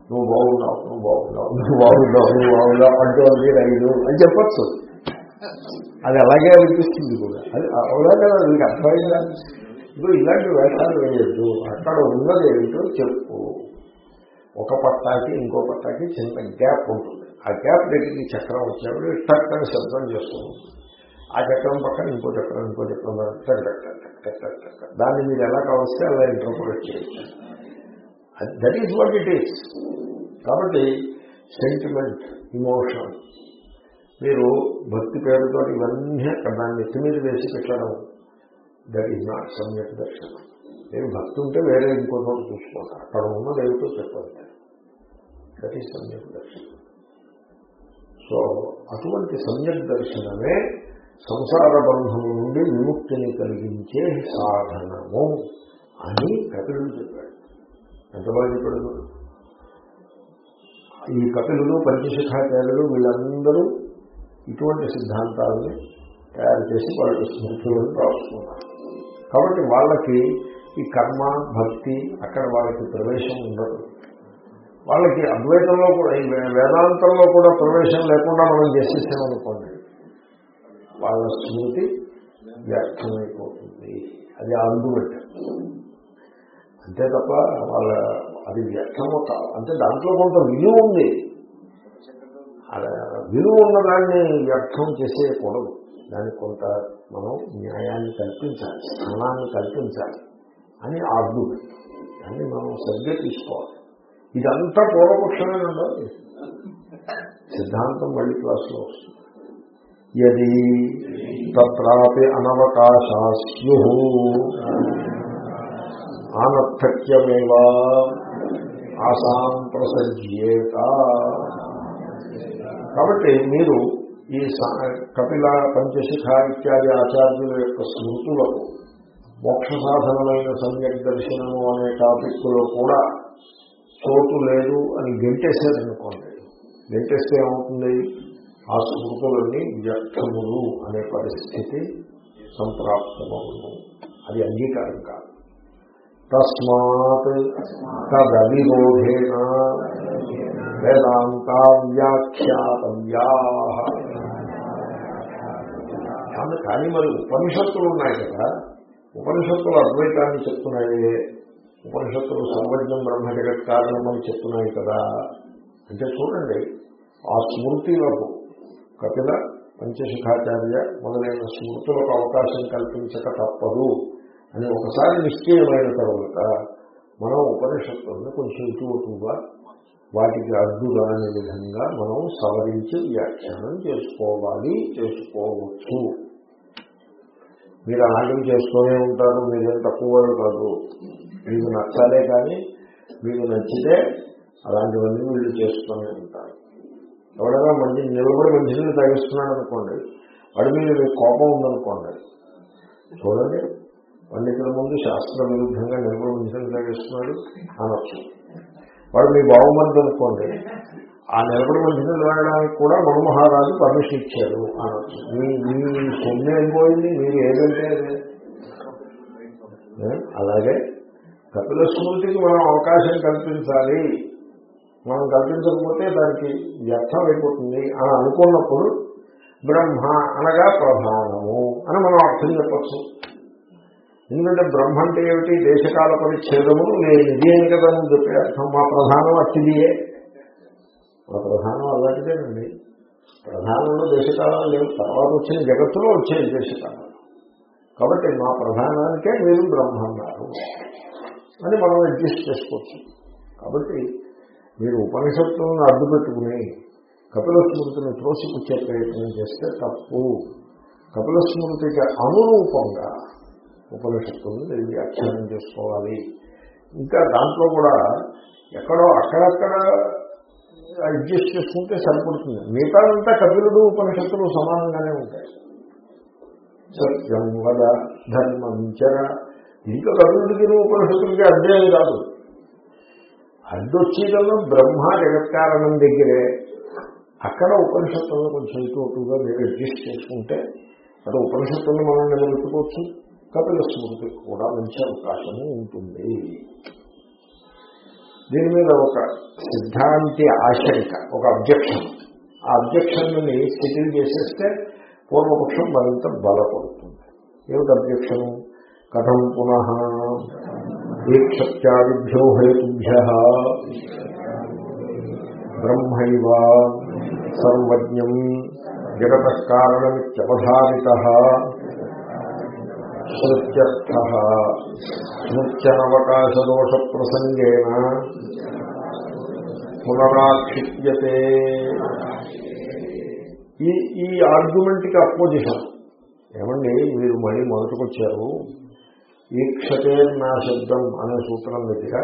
నువ్వు బాగున్నావు నువ్వు బాగున్నావు నువ్వు బాగున్నావు నువ్వు బాగున్నావు అంటూ అది రైలు అని చెప్పచ్చు. అది అలాగే అనిపిస్తుంది కూడా. అది అవునా కదా? మీకు అర్థమైందా? ఇప్పుడు ఇలాంటి వేషాలు వేయద్దు. అక్కడ ఉన్నది ఏమిటో చెప్పు. ఒక పట్టాకి ఇంకో పట్టాకి చిన్న గ్యాప్ ఉంటుంది. ఆ గ్యాప్ దగ్గరికి చక్రం వచ్చినప్పుడు టక్ అని శబ్దం చేస్తూ ఉంటుంది ఆ చక్రం పక్కన ఇంకో చక్రం ఇంకో చక్రం దాన్ని మీరు ఎలా కావస్తే అలా ఇంటర్ప్రిట్ చేయొచ్చు. That is what it is కాబట్టి సెంటిమెంట్ ఇమోషన్ మీరు భక్తి పేరుతో ఇవన్నీ దాన్ని ఎత్తి మీద వేసి పెట్టడం దట్ ఈజ్ నాట్ సమ్యక్ దర్శనం. మీరు భక్తి ఉంటే వేరే ఇంకో చోట చూసుకోండి అక్కడ ఉన్నది ఏమిటో చెప్పండి దట్ ఈజ్ సమ్యక్ దర్శనం. సో అటువంటి సమ్యక్ దర్శనమే సంసార బంధం నుండి విముక్తిని కలిగించే సాధనము అని కపిలుడు చెప్పాడు. ఎంత బాగా చెప్పాడు ఈ కపిలుడు పంచశిఖాచార్యులు వీళ్ళందరూ ఇటువంటి సిద్ధాంతాలని తయారు చేసి వాళ్ళకి స్మృతులను రాసుకున్నారు. కాబట్టి వాళ్ళకి ఈ కర్మ భక్తి అక్కడ వాళ్ళకి ప్రవేశం ఉండదు. వాళ్ళకి అద్వైతంలో కూడా ఈ వేదాంతంలో కూడా ప్రవేశం లేకుండా మనం చేసేసామనుకోండి వాళ్ళ స్మృతి వ్యర్థమైపోతుంది. అది ఆర్గ్యుమెంట్ అంతే తప్ప వాళ్ళ అది వ్యర్థము కాదు అంటే దాంట్లో కొంత విలువ ఉంది. అలా విలువ ఉన్నదాన్ని వ్యర్థం చేసేయకూడదు. దానికి కొంత మనం న్యాయాన్ని కల్పించాలి స్థానాన్ని కల్పించాలి అని ఆర్గ్యుమెంట్ దాన్ని మనం సరిగ్గా తీసుకోవాలి. ఇదంతా పూర్వపక్షమే ఉండదు సిద్ధాంతం మళ్ళీ క్లాసులో వస్తుంది. యది తత్రాపి అనవకాశా స్యు ఆనర్థక్యమేవా ఆసాం ప్రసజ్యేత. కాబట్టి మీరు ఈ కపిల పంచశిఖ ఇత్యాది ఆచార్యుల యొక్క స్మృతులకు మోక్ష సాధనమైన సమ్యక్ దర్శనము అనే టాపిక్లో కూడా చోటు లేదు అని గెంటేశారనుకోండి. గెంటేస్తే ఏమవుతుంది? ఆ స్మృతులన్నీ వ్యర్థములు అనే పరిస్థితి సంప్రాప్తమవును. అది అంగీకారం కాదు. తస్మాత్ తదవిరోధేన వేదాంతా వ్యాఖ్యాతవ్యా కానీ- మరి ఉపనిషత్తులు ఉన్నాయి కదా. ఉపనిషత్తులు అద్వైతాన్ని చెప్తున్నాయి. ఉపనిషత్తులు సర్వజ్ఞం బ్రహ్మ జగత్ కారణం అని చెప్తున్నాయి కదా. అంటే చూడండి ఆ స్మృతిలకు కపిల పంచశిఖాచార్య మొదలైన స్మృతులకు అవకాశం కల్పించక తప్పదు అని ఒకసారి నిశ్చయమైన తర్వాత మనం ఉపనిషత్తులను కొంచెం ఇటువటుగా వాటికి అడ్డుగా విధంగా మనం సవరించి వ్యాఖ్యానం చేసుకోవాలి చేసుకోవచ్చు. మీరు అలాగే చేస్తూనే ఉంటారు మీరేం తక్కువ వాళ్ళు కాదు మీకు నచ్చాలే కానీ మీకు నచ్చితే అలాంటివన్నీ వీళ్ళు చేస్తూనే ఉంటారు. ఎవడైనా మంచి నిలబడి మంచినీళ్ళు తాగిస్తున్నాడు అనుకోండి వాడి మీద మీకు కోపం ఉందనుకోండి చూడండి పండితుల ముందు శాస్త్ర విరుద్ధంగా నిలబడి మంచినీళ్ళు తాగిస్తున్నాడు అనొచ్చు. వాడు మీ బాగుమంది అనుకోండి ఆ నిలబడి మంచినీళ్ళు తాగడానికి కూడా మనుమహారాజు పర్మిషన్ ఇచ్చాడు అనొచ్చు. మీ మీ సొమ్ము ఏం పోయింది మీరు ఏదంటే అలాగే కపిల స్మృతికి మనం అవకాశం కల్పించాలి. మనం కల్పించకపోతే దానికి వ్యర్థం అయిపోతుంది అని అనుకున్నప్పుడు బ్రహ్మ అనగా ప్రధానము అని మనం అర్థం చెప్పచ్చు. ఎందుకంటే బ్రహ్మ అంటే ఏమిటి? దేశకాల పరిచ్ఛేదము. లేనిది అని కదా నువ్వు చెప్పే అర్థం. మా ప్రధానం అతిథియే మా ప్రధానం అలాంటిదేనండి. ప్రధానంలో దేశకాలం లేవు. తర్వాత వచ్చిన జగత్తులో వచ్చేది దేశకాలం కాబట్టి మా ప్రధానానికే మీరు బ్రహ్మన్నారు అని మనం అడ్జస్ట్ చేసుకోవచ్చు. కాబట్టి మీరు ఉపనిషత్తులను అడ్డు పెట్టుకుని కపిల స్మృతిని త్రోసిపుచ్చే ప్రయత్నం చేస్తే తప్పు. కపిల స్మృతికి అనురూపంగా ఉపనిషత్తులను మీరు వ్యాఖ్యానం చేసుకోవాలి. ఇంకా దాంట్లో కూడా ఎక్కడో అక్కడక్కడ అడ్జస్ట్ చేసుకుంటే సరిపడుతుంది. మిగతాదంతా కపిలుడు ఉపనిషత్తులు సమానంగానే ఉంటాయి. సత్యం వద ధర్మం చర. ఇంకా కపిలుడికి ఉపనిషత్తులకి అధ్యయనం కాదు. అడ్డొచ్చేదల్లో బ్రహ్మ జగత్కారణం దగ్గరే అక్కడ ఉపనిషత్తులను కొంచెం ఇటు మీరు అడ్జస్ట్ చేసుకుంటే అటు ఉపనిషత్తులను మనం నిలబెట్టుకోవచ్చు. కపిల స్మృతికి కూడా మంచి అవకాశము ఉంటుంది. దీని మీద ఒక సిద్ధాంతి ఆశంక ఒక అబ్జెక్షన్. ఆ అబ్జెక్షన్ని సెటిల్ చేసేస్తే పూర్వపక్షం మరింత బలపడుతుంది. ఏమిటి అబ్జెక్షన్? కథం పునః ఏక్షత్యాదిభ్యో హేతుభ్య బ్రహ్మైవ సర్వజ్ఞం జగత కారణమిత్యపధారిత శృత్యర్థ స్మృత్యనవకాశదోష ప్రసంగేన పునరాక్షిప్యతే. ఈ ఈ ఆర్గ్యుమెంట్కి అపోజిషన్ ఏమండి మీరు మళ్ళీ మొదటికొచ్చారు. ఈక్షతే నా శబ్దం అనే సూత్రం దగ్గర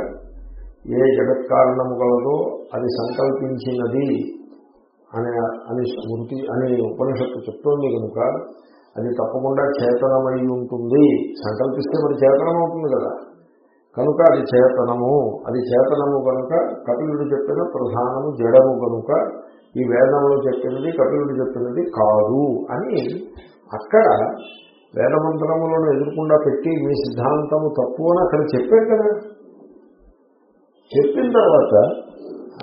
ఏ జగత్కారణము గలదో అది సంకల్పించినది అనే అని స్మృతి అని ఉపనిషత్తు చెప్తోంది కనుక అది తప్పకుండా చేతనమై ఉంటుంది. సంకల్పిస్తే మరి చేతనం అవుతుంది కదా. కనుక అది చేతనము. అది చేతనము కనుక కపిలుడు చెప్పిన ప్రధానము జడము కనుక ఈ వేదంలో చెప్పినది కపిలుడు చెప్పినది కాదు అని అక్కడ వేదమంత్రములను ఎదుర్కొండా పెట్టి మీ సిద్ధాంతము తప్పు అని అక్కడ చెప్పారు కదా. చెప్పిన తర్వాత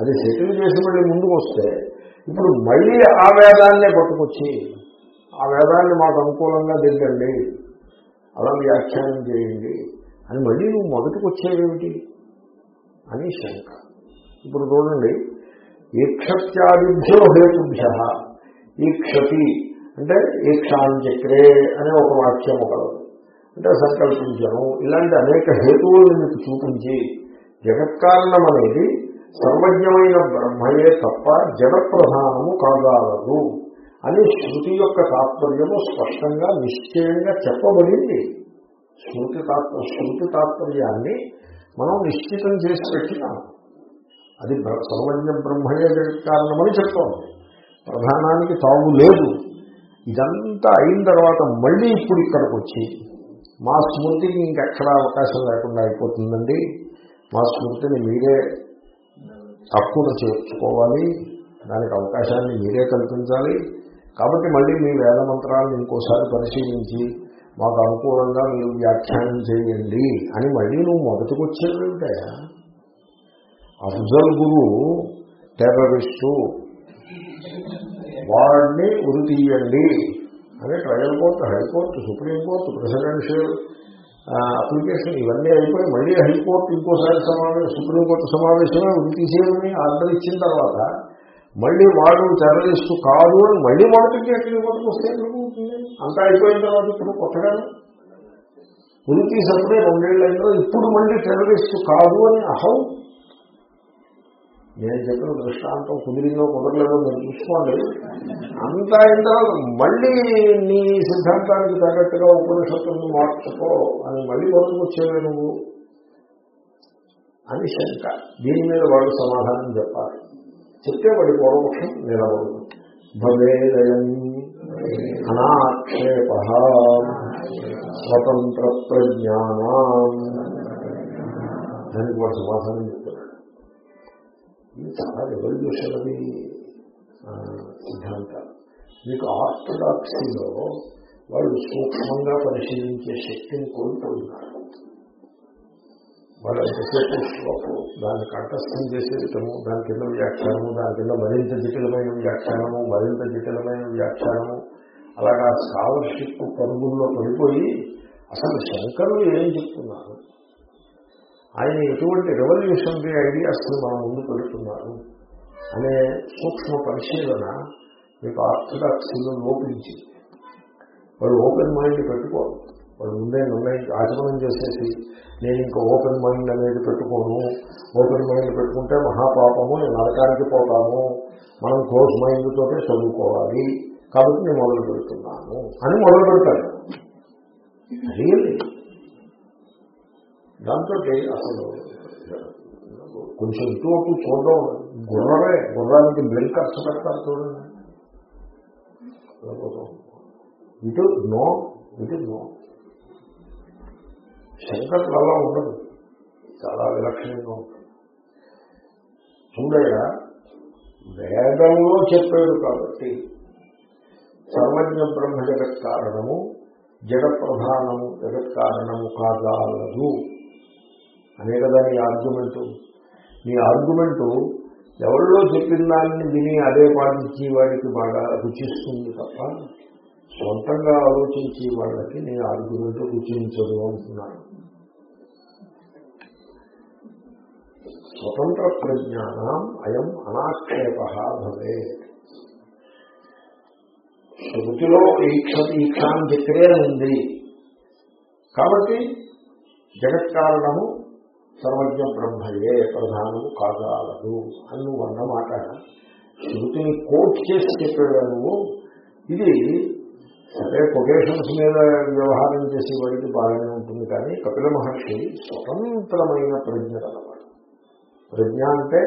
అది సెటిల్ చేసి మళ్ళీ ముందుకు వస్తే ఇప్పుడు మళ్ళీ ఆ వేదాన్నే పట్టుకొచ్చి ఆ వేదాన్ని మాకు అనుకూలంగా దిద్దండి అలా వ్యాఖ్యానం చేయండి అని మళ్ళీ నువ్వు మొదటికి వచ్చేవేమిటి? అని శంక. ఇప్పుడు చూడండి ఈక్షత్యాదిభ్యో హేతుభ్య ఈక్షతి అంటే ఈక్షాంచక్రే అనే ఒక వాక్యము కలదు. అంటే సంకల్పించను. ఇలాంటి అనేక హేతువులను మీకు చూపించి జగత్కారణం అనేది సర్వజ్ఞమైన బ్రహ్మయే తప్ప జడ కాగలదు అని శృతి యొక్క తాత్పర్యము స్పష్టంగా నిశ్చయంగా చెప్పబడింది. శృతి తాత్ప శృతి తాత్పర్యాన్ని మనం నిశ్చితం చేసి పెట్టినాం. అది సర్వజ్ఞ బ్రహ్మయే జగత్కారణమని చెప్తోంది ప్రధానానికి తావు లేదు. ఇదంతా అయిన తర్వాత మళ్ళీ ఇప్పుడు ఇక్కడికి వచ్చి మా స్మృతికి ఇంకెక్కడ అవకాశం లేకుండా అయిపోతుందండి. మా స్మృతిని మీరే తప్పును చేర్చుకోవాలి. దానికి అవకాశాన్ని మీరే కల్పించాలి. కాబట్టి మళ్ళీ మీ వేద మంత్రాలను ఇంకోసారి పరిశీలించి మాకు అనుకూలంగా మీరు వ్యాఖ్యానం చేయండి అని మళ్ళీ నువ్వు మొదటికి వచ్చేదేమిటయా అఫ్జల్ గురు టెర్రరిస్టు వాడిని ఉరితీయండి అని trial court high court supreme court presidential application ఇవన్నీ అయిపోయి మళ్ళీ హైకోర్టు ఇంకోసారి సమావేశం సుప్రీంకోర్టు సమావేశమే ఉరి తీసేయమని ఆర్డర్ ఇచ్చిన తర్వాత మళ్ళీ వాడు టెర్రరిస్టు కాదు అని మళ్ళీ మొదటికి ఎక్కడికి మొదటికి వస్తే ఎక్కడికి అంతా అయిపోయిన తర్వాత ఇప్పుడు కొత్తగా ఉరి తీసినప్పుడే రెండేళ్ళు అయిన ఇప్పుడు మళ్ళీ టెర్రరిస్టు కాదు అని అహౌ నేను చెప్పిన దృష్టాంతం కుదిరిందో కుదరలేదో మీరు చూసుకోండి. అంతా అయిన తర్వాత మళ్ళీ నీ సిద్ధాంతానికి తగ్గట్టుగా ఉపనిషత్తులను మార్చుకో అని మళ్ళీ వరకు వచ్చేవే నువ్వు అని శంక. దీని మీద వాళ్ళు సమాధానం చెప్పాలి. చెప్తే వాడి పూర్వపక్షం నిలబడు భవేదయం అనాక్షేప స్వతంత్ర ప్రజ్ఞానం. దానికి వాడు సమాధానం చెప్తున్నాడు ఇది చాలా రెవల్యూషనరీ సిద్ధాంతాలు మీకు ఆర్థడాక్సీలో వాళ్ళు సూక్ష్మంగా పరిశీలించే శక్తిని కోల్పోతున్నారు. వాళ్ళు ఎంతసేపు శ్లోకం దాన్ని కంఠస్థం చేసేటము దాని కింద వ్యాఖ్యానము దాని కింద మరింత జటిలమైన వ్యాఖ్యానము మరింత జటిలమైన వ్యాఖ్యానము అలాగా స్కాలర్షిప్ పరుగుల్లో పడిపోయి అసలు శంకరులు ఏం చెప్తున్నారు? ఆయన ఎటువంటి రెవల్యూషనరీ ఐడియాస్ మనం ముందు పెడుతున్నారు అనే సూక్ష్మ పరిశీలన మీకు ఆర్థడాక్సీలో లోపించింది వాళ్ళు ఓపెన్ మైండ్ పెట్టుకోరు. వాళ్ళు ముందే నిర్ణయం ఆచమనం చేసేసి నేను ఇంకా ఓపెన్ మైండ్ అనేది పెట్టుకోను. ఓపెన్ మైండ్ పెట్టుకుంటే మహాపాపము నరకానికి పోతాము మనం క్లోజ్ మైండ్ తోటే చదువుకోవాలి. కాబట్టి నేను మొదలు పెడుతున్నాను అని మొదలు పెడతాడు. రియల్లీ దాంతో అసలు కొంచెం ఇటు అటు చూడడం గుర్రమే. గుర్రానికి బ్లడ్ ఖర్చు పెడతారు చూడండి. ఇటు నో ఇటు నో. శంకర్లు అలా ఉండదు. చాలా విలక్షణంగా ఉంటుంది. చూడగా వేదంలో చెప్పాడు కాబట్టి సర్వజ్ఞ బ్రహ్మ జగత్ కారణము జడ ప్రధానము జగత్ కారణము కాదాలదు అనే కదా నీ ఆర్గ్యుమెంటు. నీ ఆర్గ్యుమెంటు ఎవరిలో చెప్పిన దాన్ని విని అదే పాటించి వాడికి బాగా రుచిస్తుంది తప్ప సొంతంగా ఆలోచించి వాళ్ళకి నీ ఆర్గ్యుమెంట్ రుచించదు అంటున్నాను స్వతంత్ర ప్రజ్ఞానం అయం అనాక్షేప భవే శృతిలో ఈక్ష ఈక్ష అని ఉంది. కాబట్టి జగత్కారణము సర్వజ్ఞ బ్రహ్మయే ప్రధానము కాగలదు అని నువ్వు అన్నమాట. శృతిని కోట్ చేసి చెప్పాడు నువ్వు. ఇది సరే కొటేషన్స్ మీద వ్యవహారం చేసే వాడికి బాగానే ఉంటుంది కానీ కపిల మహర్షి స్వతంత్రమైన ప్రజ్ఞ కలవాడు. ప్రజ్ఞ అంటే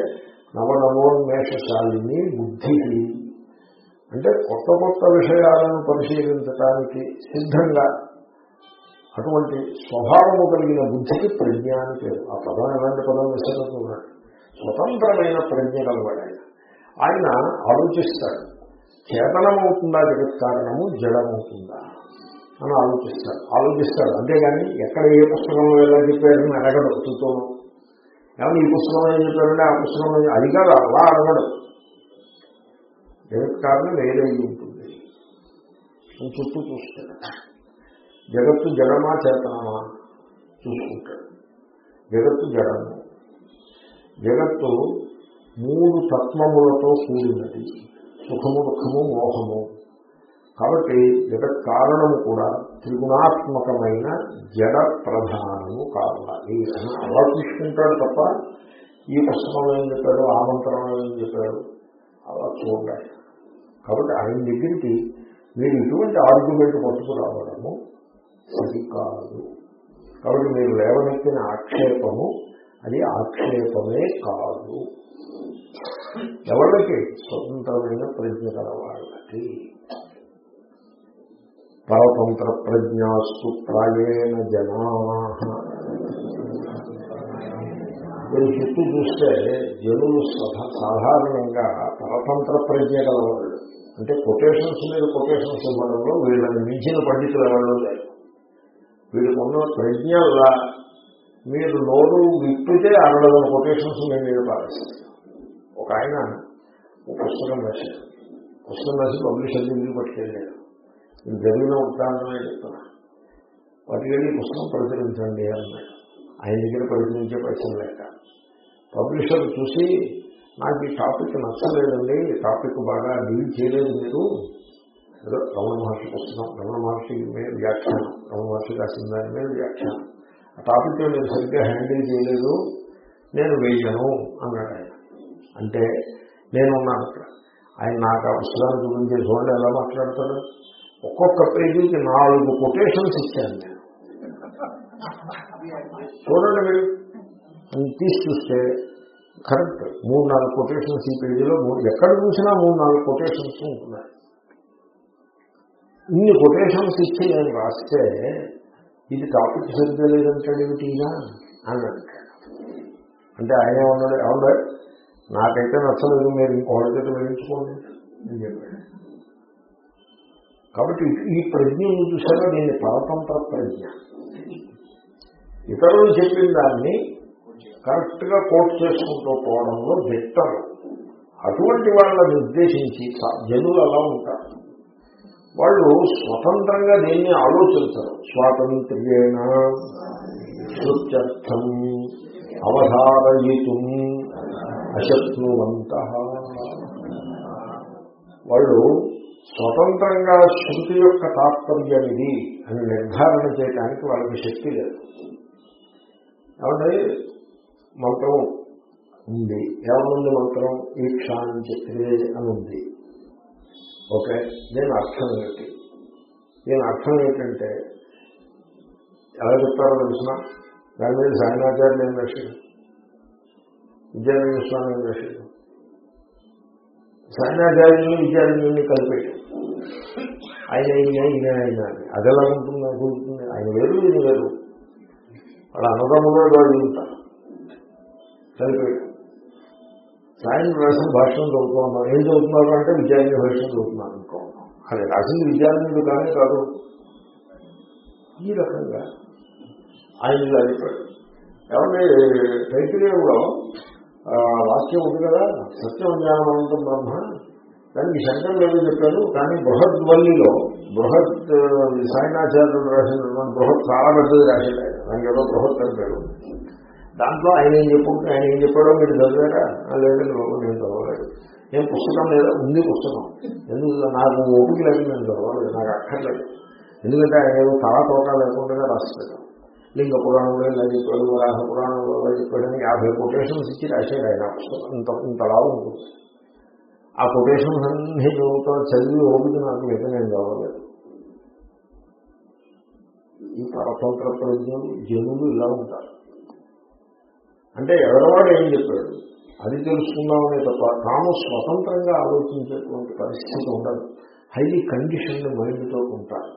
నవనవోన్మేషశాలిని బుద్ధి అంటే కొత్త కొత్త విషయాలను పరిశీలించడానికి సిద్ధంగా అటువంటి స్వభావము కలిగిన బుద్ధికి ప్రజ్ఞ అని పేరు. ఆ పదం ఎలాంటి పదం విసరదు ఉన్నాడు స్వతంత్రమైన ప్రజ్ఞ కలవాడు ఆయన. ఆలోచిస్తాడు. చేతనమవుతుందా జగత్ కారణము? జడమవుతుందా? అని ఆలోచిస్తాడు. ఆలోచిస్తాడు. అంతేగాని ఎక్కడ ఏ పుస్తకంలో ఎలా చెప్పారని అడగడు అతుతోను ఏమన్నా ఈ పుస్తకంలో ఏం చెప్పారంటే ఆ పుస్తకంలో అది కాదు అలా అడగడు. జగత్ కారణం వేరే ఉంటుంది. చుట్టూ చూస్తాడు. జగత్తు జడమా చేతనమా చూసుకుంటాడు. జగత్తు జడము జగత్తు మూడు తత్వములతో కూడినది. సుఖము దుఃఖము మోహము. కాబట్టి జగత్ కారణము కూడా త్రిగుణాత్మకమైన జడ ప్రధానము కావాలి అని అలా తీసుకుంటాడు తప్ప ఈ పుస్తకంలో ఏం చెప్పాడు ఆ మంత్రంలో ఏం చెప్పాడు అలా చూడాలి కాబట్టి ఆయన దగ్గరికి మీరు ఇటువంటి ఆర్గ్యుమెంట్ పట్టుకురావడము సరికాదు కాబట్టి మీరు లేవనెత్తిన ఆక్షేపము అది ఆక్షేపమే కాదు. ఎవరికి స్వతంత్రమైన ప్రజ్ఞ గల వాళ్ళకి పరతంత్ర ప్రజ్ఞాస్తు ప్రాయేణ జనా. మీరు చుట్టూ చూస్తే జనులు సాధారణంగా పరతంత్ర ప్రజ్ఞ గలవాళ్ళు. అంటే కొటేషన్స్ మీద కొటేషన్స్ ఇవ్వడంలో వీళ్ళని మించిన పండితులు ఎవరు లేదు వీళ్ళకున్న ప్రజ్ఞల్లా మీరు నోరు విప్పితే అరవై కొటేషన్స్ నేను మీద పాటిస్తాను ఒక ఆయన ఒక పుస్తకం రాశాడు. పుస్తకం రాసి పబ్లిషర్ దగ్గరికి పట్టుకెళ్ళాడు? నేను జరిగిన ఉత్తాంతమే చెప్తున్నా. పట్టుకెళ్ళి పుస్తకం ప్రచురించండి అన్నాడు. ఆయన దగ్గర ప్రచురించే పైసలు లేక పబ్లిషర్ చూసి నాకు ఈ టాపిక్ నచ్చలేదండి టాపిక్ బాగా డీల్ చేయలేదు మీరు. రమణ మహర్షి పుస్తకం రమణ మహర్షి మీద వ్యాఖ్యానం. రమణ రాసిన దాని మీద వ్యాఖ్యానం ఆ టాపిక్ నేను సరిగ్గా హ్యాండిల్ చేయలేదు. నేను వేయను అన్నాడు ఆయన. అంటే నేనున్నాను అక్కడ. ఆయన నాకు ఆ పుస్తకాన్ని చూపించే చూడండి ఎలా మాట్లాడతాడు? ఒక్కొక్క పేజీకి నాలుగు కొటేషన్స్ ఇచ్చాను నేను. చూడండి మీరు. తీసి చూస్తే కరెక్ట్ మూడు నాలుగు కొటేషన్స్ ఈ పేజీలో మూడు ఎక్కడ చూసినా మూడు నాలుగు కొటేషన్స్ ఉంటున్నాయి. ఇన్ని కొటేషన్స్ ఇచ్చి నేను రాస్తే ఇది టాపిక్ సరిగ్గా లేదంటాడు ఏమిటినా అని అంటే ఆయన ఏమన్నాడు? ఏమన్నా నాకైతే నచ్చలేదు మీరు ఇంకోటి చేత వేయించుకోండి అని చెప్పాడు. కాబట్టి ఈ ప్రజ్ఞ చూసారో నేను పరతంత్ర ప్రజ్ఞ. ఇతరులు చెప్పిన దాన్ని కరెక్ట్గా కోట్ చేసుకుంటూ పోవడంలో దిట్టరు అటువంటి వాళ్ళని ఉద్దేశించి జనులు అలా ఉంటారు. వాళ్ళు స్వతంత్రంగా దేన్ని ఆలోచించరు. స్వాతంత్ర్యేణ శృత్యర్థం అవధారయితుం అశక్నువంత. వాళ్ళు స్వతంత్రంగా శృతి యొక్క తాత్పర్యం ఇది అని నిర్ధారణ చేయడానికి వాళ్ళకి శక్తి లేదు. కాబట్టి మంత్రం ఉంది. ఏమనుంది మంత్రం? ఈక్షాంచక్రే అని ఉంది. ఓకే. నేను అర్థం ఏంటి? నేను అర్థం ఏంటంటే ఎలా చెప్తారో తెలిసిన దాని మీద సాయనాచార్యులు ఏం రాశాడు విద్యారణ్య స్వామి ఏం రాశాడు సాయనాచార్యుల్ని విద్యారణ్యుల్ని కలిపేడు ఆయన ఈయన ఈయన ఆయన అని. అది ఎలా ఉంటుంది. అనుకుంటుంది ఆయన వేరు ఈయన వేరు. వాళ్ళ అన్నదమ్ములో వాళ్ళు ఉంటారు కలిపేడు సాయం రాసిన భాషను చదువుతున్నాం ఏం చదువుతున్నారు అంటే విద్యార్థి భాషను చదువుతున్నాను అనుకో. అది రాసింది విద్యార్థులు కానీ కాదు. ఈ రకంగా ఆయన ఇలా చెప్పాడు ఏమంటే తైత్రీయంలో వాక్యం ఉంది కదా సత్యం జ్ఞానవంతం బ్రహ్మ. దానికి శంకర్ ఏదో చెప్పారు కానీ బృహద్వల్లిలో బృహత్ సాయనాచార్యుడు రాసిన బృహత్ చాలా పెద్దది రాశాడు ఆయన. దానికి ఏదో బృహత్ అని పేరు. దాంట్లో ఆయన ఏం చెప్పుకుంటే ఆయన ఏం చెప్పాడో మీరు చదివారా? లేదంటే బాబు నేను చదవలేదు. నేను పుస్తకం లేదా? ఉంది పుస్తకం. ఎందుకు? నాకు ఓపిక లేదు నేను చదవలేదు నాకు అక్కర్లేదు. ఎందుకంటే ఆయన ఏదో తలా తోట లేకుండా రాస్తాడు లింగ పురాణంలో ఇలా చెప్పాడు వరాహ పురాణంలో ఇలా చెప్పాడని యాభై కొటేషన్స్ ఇచ్చి రాశాడు ఆయన పుస్తకం. ఇంత ఇంతలా ఉంటుంది. ఆ కొటేషన్స్ అన్ని చదువుతా చదివి ఓపిక నాకు లేదు నేను చదవలేదు. ఈ పరతంత్ర ప్రజ్ఞలు జనులు ఇలా ఉంటారు. అంటే ఎవరివాడు ఏం చెప్పాడు? అది తెలుసుకుందామనే తప్ప తాము స్వతంత్రంగా ఆలోచించేటువంటి పరిస్థితి ఉండదు. హైలీ కండిషన్ మైండ్తో ఉంటారు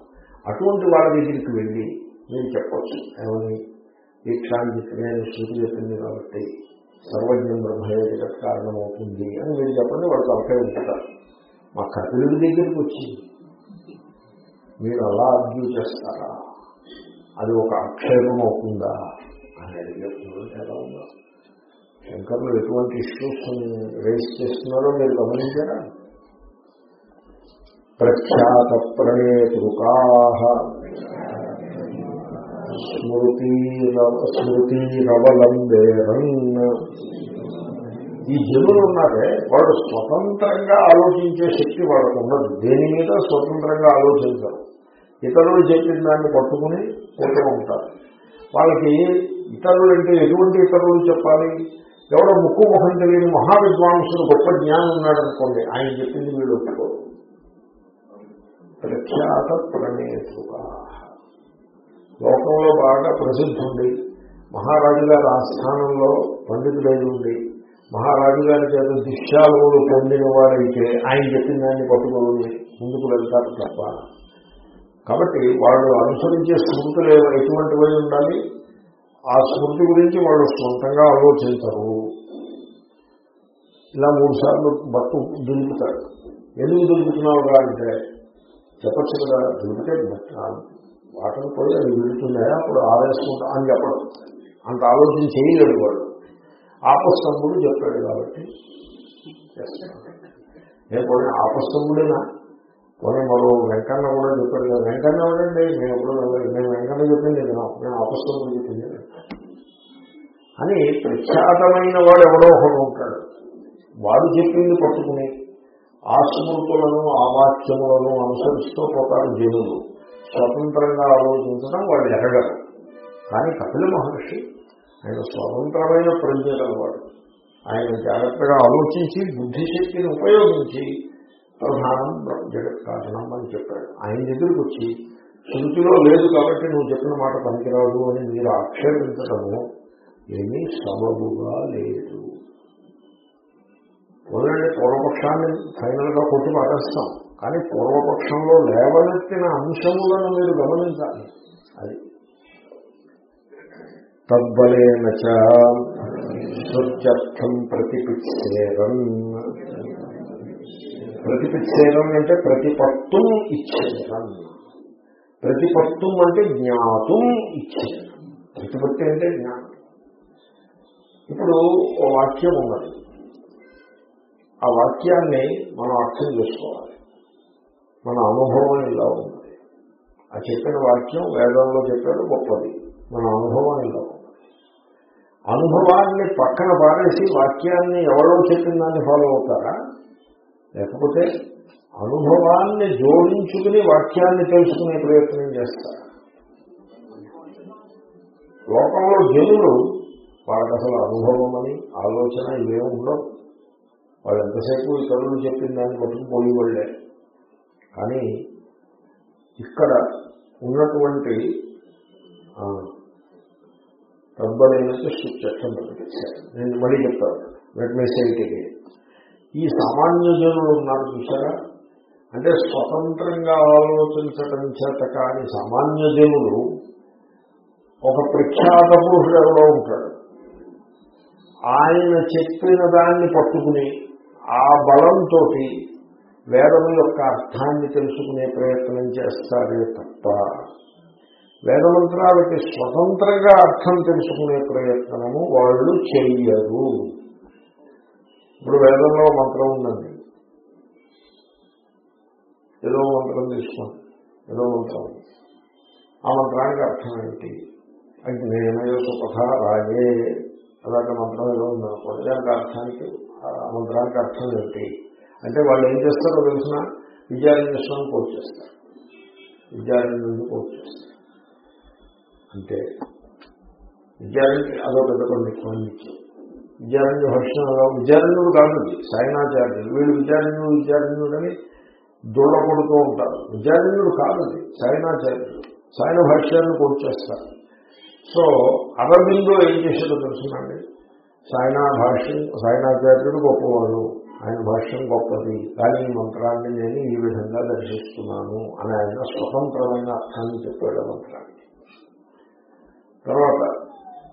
అటువంటి వాళ్ళ దగ్గరికి వెళ్ళి నేను చెప్పచ్చు. ఏమని? దీక్షాన్ని నేను శృతి చెప్పింది కాబట్టి సర్వజ్ఞం బ్రహ్మయ్య జగత్ కారణమవుతుంది అని మీరు చెప్పండి వాళ్ళు తలకాయ ఉంటారు. మా కపిలుడి దగ్గరికి వచ్చి మీరు అలా అర్గ్యూ చేస్తారా? అది ఒక ఆక్షేపం అవుతుందా? అని అడిగేస్తున్నారు ఎలా ఉందా శంకర్లు ఎటువంటి ఇష్యూస్ రేస్ చేస్తున్నారో మీరు గమనించారా? ప్రఖ్యాత ప్రణేతృకా స్మృతిరవలంబేరన్ ఈ జనులు ఉన్నారే వాళ్ళు స్వతంత్రంగా ఆలోచించే శక్తి వాళ్ళకు ఉండదు. దేని మీద స్వతంత్రంగా ఆలోచించరు. ఇతరులు చెప్పిన దాన్ని పట్టుకుని పోతూ ఉంటారు. వాళ్ళకి ఇతరులు అంటే ఎటువంటి ఇతరులు చెప్పాలి? ఎవడో ముక్కు ముఖం తెలియని మహావిద్వాంసుడు గొప్ప జ్ఞానం ఉన్నాడు అనుకోండి ఆయన చెప్పింది వీళ్ళు ఒప్పుకోరు. ప్రఖ్యాత ప్రణేతుగా లోకంలో బాగా ప్రసిద్ధి ఉంది. మహారాజు గారి ఆస్థానంలో పండితుడై ఉంది. మహారాజు గారి చేత దిశాలువులు పొందిన వాడైతే ఆయన చెప్పిన దాన్ని పట్టుకోవాలి ముందుకు వెళ్తారు తప్ప. కాబట్టి వాళ్ళు అనుసరించే స్మృతులు ఎటువంటివై ఉండాలి? ఆ స్మృతి గురించి వాళ్ళు సొంతంగా ఆలోచించరు. ఇలా మూడు సార్లు బట్టు దులుపుతాడు ఎందుకు దులుపుతున్నావుగా అంటే చెప్పచ్చు కదా దులిపితే వాటర్ పోయి అది విడుతున్నాయా అప్పుడు ఆవేసుకుంటా అని చెప్పడం. అంత ఆలోచన చేయలేడు వాడు. ఆపస్తంభుడు చెప్పాడు కాబట్టి నేను కూడా ఆపస్తంభుడేనా? పోనీ మరో వెంకన్న కూడా చెప్పాడు కదా వెంకన్న ఎవడండి నేను ఎప్పుడు నేను వెంకన్న చెప్పింది నేను నేను ఆపస్తంభుడు చెప్పింది. అని ప్రఖ్యాతమైన వాడు ఎవడో ఒకడు ఉంటాడు. వాడు చెప్పింది పట్టుకుని ఆ స్మృతులను ఆ వాక్యములను అనుసరిస్తూ పోతారు జనులు. స్వతంత్రంగా ఆలోచించడం వాళ్ళు ఎరగరు. కానీ కపిల మహర్షి ఆయన స్వతంత్రమైన ప్రజ్ఞ ఆయన జాగ్రత్తగా ఆలోచించి బుద్ధిశక్తిని ఉపయోగించి ప్రధానం జగత్ కారణం అని చెప్పాడు ఆయన దగ్గరికి వచ్చి శృతిలో లేదు కాబట్టి నువ్వు చెప్పిన మాట పనికిరాదు అని మీరు ఆక్షేపించడము ఏమీ సబబుగా లేదు. మొదలండి పూర్వపక్షాన్ని ఫైనల్గా కొట్టి పాటిస్తాం కానీ పూర్వపక్షంలో లేవనెత్తిన అంశములను మీరు గమనించాలి. అది తద్బలేన చర్థం ప్రతిపిత్సేరం ప్రతిపిత్సేరం అంటే ప్రతిపత్తుం ఇచ్చేదం ప్రతిపత్తుం అంటే జ్ఞాతం ఇచ్చేదం ప్రతిపత్తి అంటే జ్ఞానం. ఇప్పుడు ఓ వాక్యం ఉన్నది. ఆ వాక్యాన్ని మనం అర్థం చేసుకోవాలి. మన అనుభవం ఇలా ఉన్నది. ఆ చెప్పిన వాక్యం వేదంలో చెప్పాడు గొప్పది. మన అనుభవం ఇలా అనుభవాన్ని పక్కన పారేసి వాక్యాన్ని ఎవరో చెప్పిన దాన్ని ఫాలో అవుతారా? లేకపోతే అనుభవాన్ని జోడించుకుని వాక్యాన్ని తెలుసుకునే ప్రయత్నం చేస్తారు. లోకంలో జనులు వాళ్ళకి అసలు అనుభవం అని ఆలోచన ఇవే ఉండవు. వాళ్ళు ఎంతసేపు ఇతరులు చెప్పిన దాన్ని పట్టుకుపోయి వాళ్ళే కానీ ఇక్కడ ఉన్నటువంటి రబ్బరైనట్టు చట్టం నేను మళ్ళీ చెప్తాను. లెట్ మెసేజ్ ఈ సామాన్య జనులు ఉన్నారు చూసారా అంటే స్వతంత్రంగా ఆలోచించటం చేత కాని సామాన్య జనులు ఒక ప్రఖ్యాత పురుషుడు ఎవరో ఉంటాడు. ఆయన చెప్పిన దాన్ని పట్టుకుని ఆ బలంతో వేదం యొక్క అర్థాన్ని తెలుసుకునే ప్రయత్నం చేస్తారే తప్ప వేదమంత్రాలకి స్వతంత్రంగా అర్థం తెలుసుకునే ప్రయత్నము వాళ్ళు చెయ్యరు. ఇప్పుడు వేదంలో మంత్రం ఉందండి. ఏదో మంత్రం తీసుకోండి. ఏదో మంత్రం. ఆ మంత్రానికి అర్థం ఏంటి? అంటే నేనయో సుపథ రాజే. అలాంటి మంత్రం ఏదో ఉందనుకోండి. దానికి అర్థానికి ఆ మంత్రానికి అర్థం ఏంటి? అంటే వాళ్ళు ఏం చేస్తారో తెలిసిన విద్యారణ్యం కోర్టు చేస్తారు. విద్యారణ్యం కోర్టు చేస్తారు. అంటే విద్యారణ్య అదో పెద్ద పండిత్వం విద్యారణ్యుడు హర్షణరావు విద్యారణ్యుడు కాదు సాయనాచార్యులు వీళ్ళు విద్యారణ్యుడు విద్యారణ్యుడని దూడపడుతూ ఉంటారు. విద్యారణ్యుడు కాదు సాయనాచార్యులు సాయన భాష్యాన్ని కోర్టు సో అరవిందో ఏం చేశాడో తెలుసునండి. సాయనా భాష్యం సాయనాచార్యుడు గొప్పవాడు. ఆయన భాష్యం గొప్పది. కానీ ఈ మంత్రాన్ని నేను ఈ విధంగా దర్శిస్తున్నాను అని ఆయన స్వతంత్రమైన అర్థాన్ని చెప్పాడు మంత్రాన్ని తర్వాత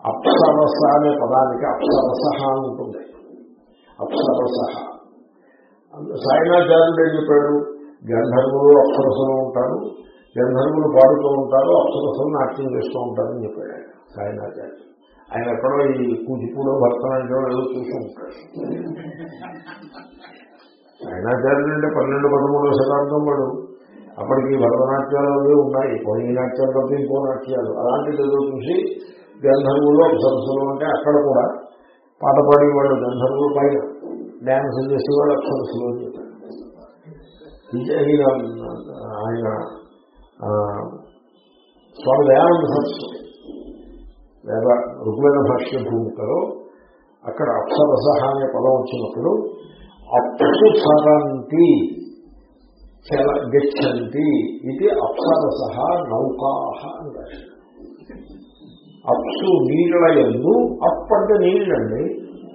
అప్సరస అనే పదానికి అప్సరస అని ఉంటుంది అప్సరస సాయినాచార్యుడు ఏం చెప్పాడు? గంధర్వులు అప్సరసలు ఉంటారు గంధర్వులు పాడుతూ ఉంటారు అప్సరసలు నాట్యం చేస్తూ ఉంటారని చెప్పాడు సాయినాచార్యుడు ఆయన ఎక్కడో ఈ కూచిపూడో భరతనాట్యం ఏదో చూసి ఉంటాడు. సాయినాచార్యుడు అంటే పన్నెండు పదమూడో శతాబ్దం వాడు. అప్పటికి భరతనాట్యాలు అవి ఉన్నాయి. కొన్ని నాట్యాలు తప్ప ఇంకో నాట్యాలు. అలాంటిది ఏదో చూసి గంధర్వుల్లో అప్సరసలు అంటే అక్కడ కూడా పాట పాడేవాళ్ళు గంధర్వులు పైన డ్యాన్స్ చేసేవాళ్ళు అప్సరసలు అని చెప్పారు. ఆయన స్వామి దయానంద సరస్వతి లేదా ఋగ్వేద భాష్య భూమికలో అక్కడ అప్సరస అనే పదం వచ్చినప్పుడు అప్సు చల గచ్చంతి ఇది అప్సరస నౌకా అని రాశారు. అప్సు నీళ్ళ ఎందు అప్ అంటే నీళ్ళండి.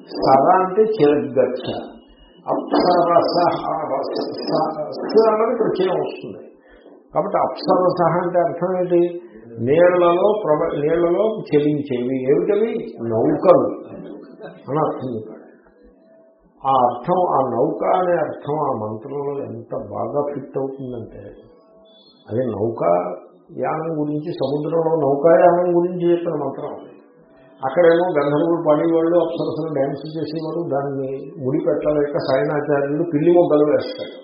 సర అంటే చిరగచ్చ అప్సరస అన్నది ప్రత్యయం వస్తుంది. కాబట్టి అప్సరస అంటే అర్థం ఏంటి? నీళ్ళలో ప్రవ నీళ్ళలో చెలించేవి. ఏమిటవి? నౌకలు. అని అర్థం ఆ అర్థం ఆ నౌక అనే అర్థం ఆ మంత్రంలో ఎంత బాగా ఫిట్ అవుతుందంటే అదే నౌక యానం గురించి సముద్రంలో నౌకాయానం గురించి చెప్పిన మంత్రం అక్కడేమో గంధర్వులు పాడేవాళ్ళు అప్సరసలు డ్యాన్స్ చేసేవారు దాన్ని ముడి పెట్టలేక సాయనాచార్యుడు పిల్లి మొగ్గలు వేస్తాడు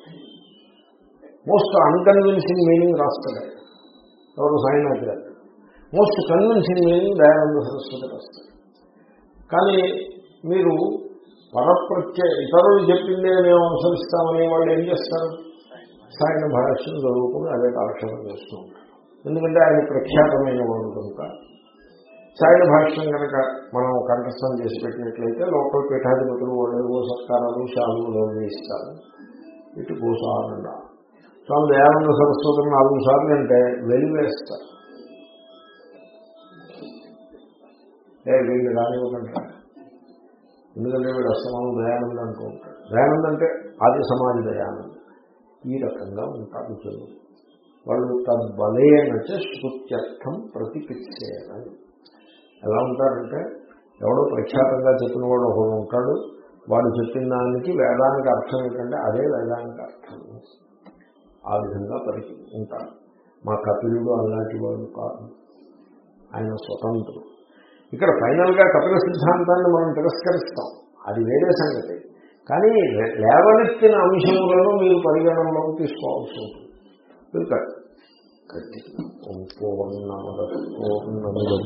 మోస్ట్ అన్కన్విన్సింగ్ మీనింగ్ రాస్తాడు. ఎవరు? సాయనాచార్యుడు most convincing meaning Dayananda Saraswati రాస్తాడు. కానీ మీరు పరప్రత్యయ ఇతరులు చెప్పిందే మేము అనుసరిస్తామనే వాళ్ళు ఏం చేస్తారు? సాయన భాష్యం చదువుకుని అదే కాలక్షేపం చేస్తూ ఉంటారు. ఎందుకంటే ఆయన ప్రఖ్యాతమైన వాడు కనుక సాయన భాష్యం కనుక మనం కంఠస్థం చేసి పెట్టినట్లయితే లోపల పీఠాధిపతులు వాళ్ళు సత్కారాలు శాలువులు ఇస్తారు. ఇటు గోసానంద స్వామి దయానంద సరస్వతులు నాలుగు సార్లు అంటే వెలివేస్తారు ఏ వీళ్ళు రానివ్వకుండా. ఎందుకంటే వీడు అస్తమానం దయానంద అంటూ ఉంటాడు దయానంద అంటే ఆది సమాజ దయానంద. ఈ రకంగా ఉంటారు జనులు. వాళ్ళు తద్బలేనచ శృత్యర్థం ప్రతిపిచ్చేయాలని ఎలా ఉంటారంటే ఎవడో ప్రఖ్యాతంగా చెప్పిన వాడు ఒకడు ఉంటాడు. వాడు చెప్పిన దానికి వేదానికి అర్థం ఏంటంటే అదే వేదానికి అర్థం. ఆ విధంగా పరికి ఉంటారు. మా కపిలుడు అలాంటి వాడు కాదు. ఆయన స్వతంత్రుడు. ఇక్కడ ఫైనల్గా కపిల సిద్ధాంతాన్ని మనం తిరస్కరిస్తాం. అది వేరే సంగతి. కానీ లేవనెత్తిన అంశములను మీరు పరిగణనలోకి తీసుకోవాల్సి ఉంటుంది. మీరు గట్టి ఓం పూర్ణముద పూర్ణముదం.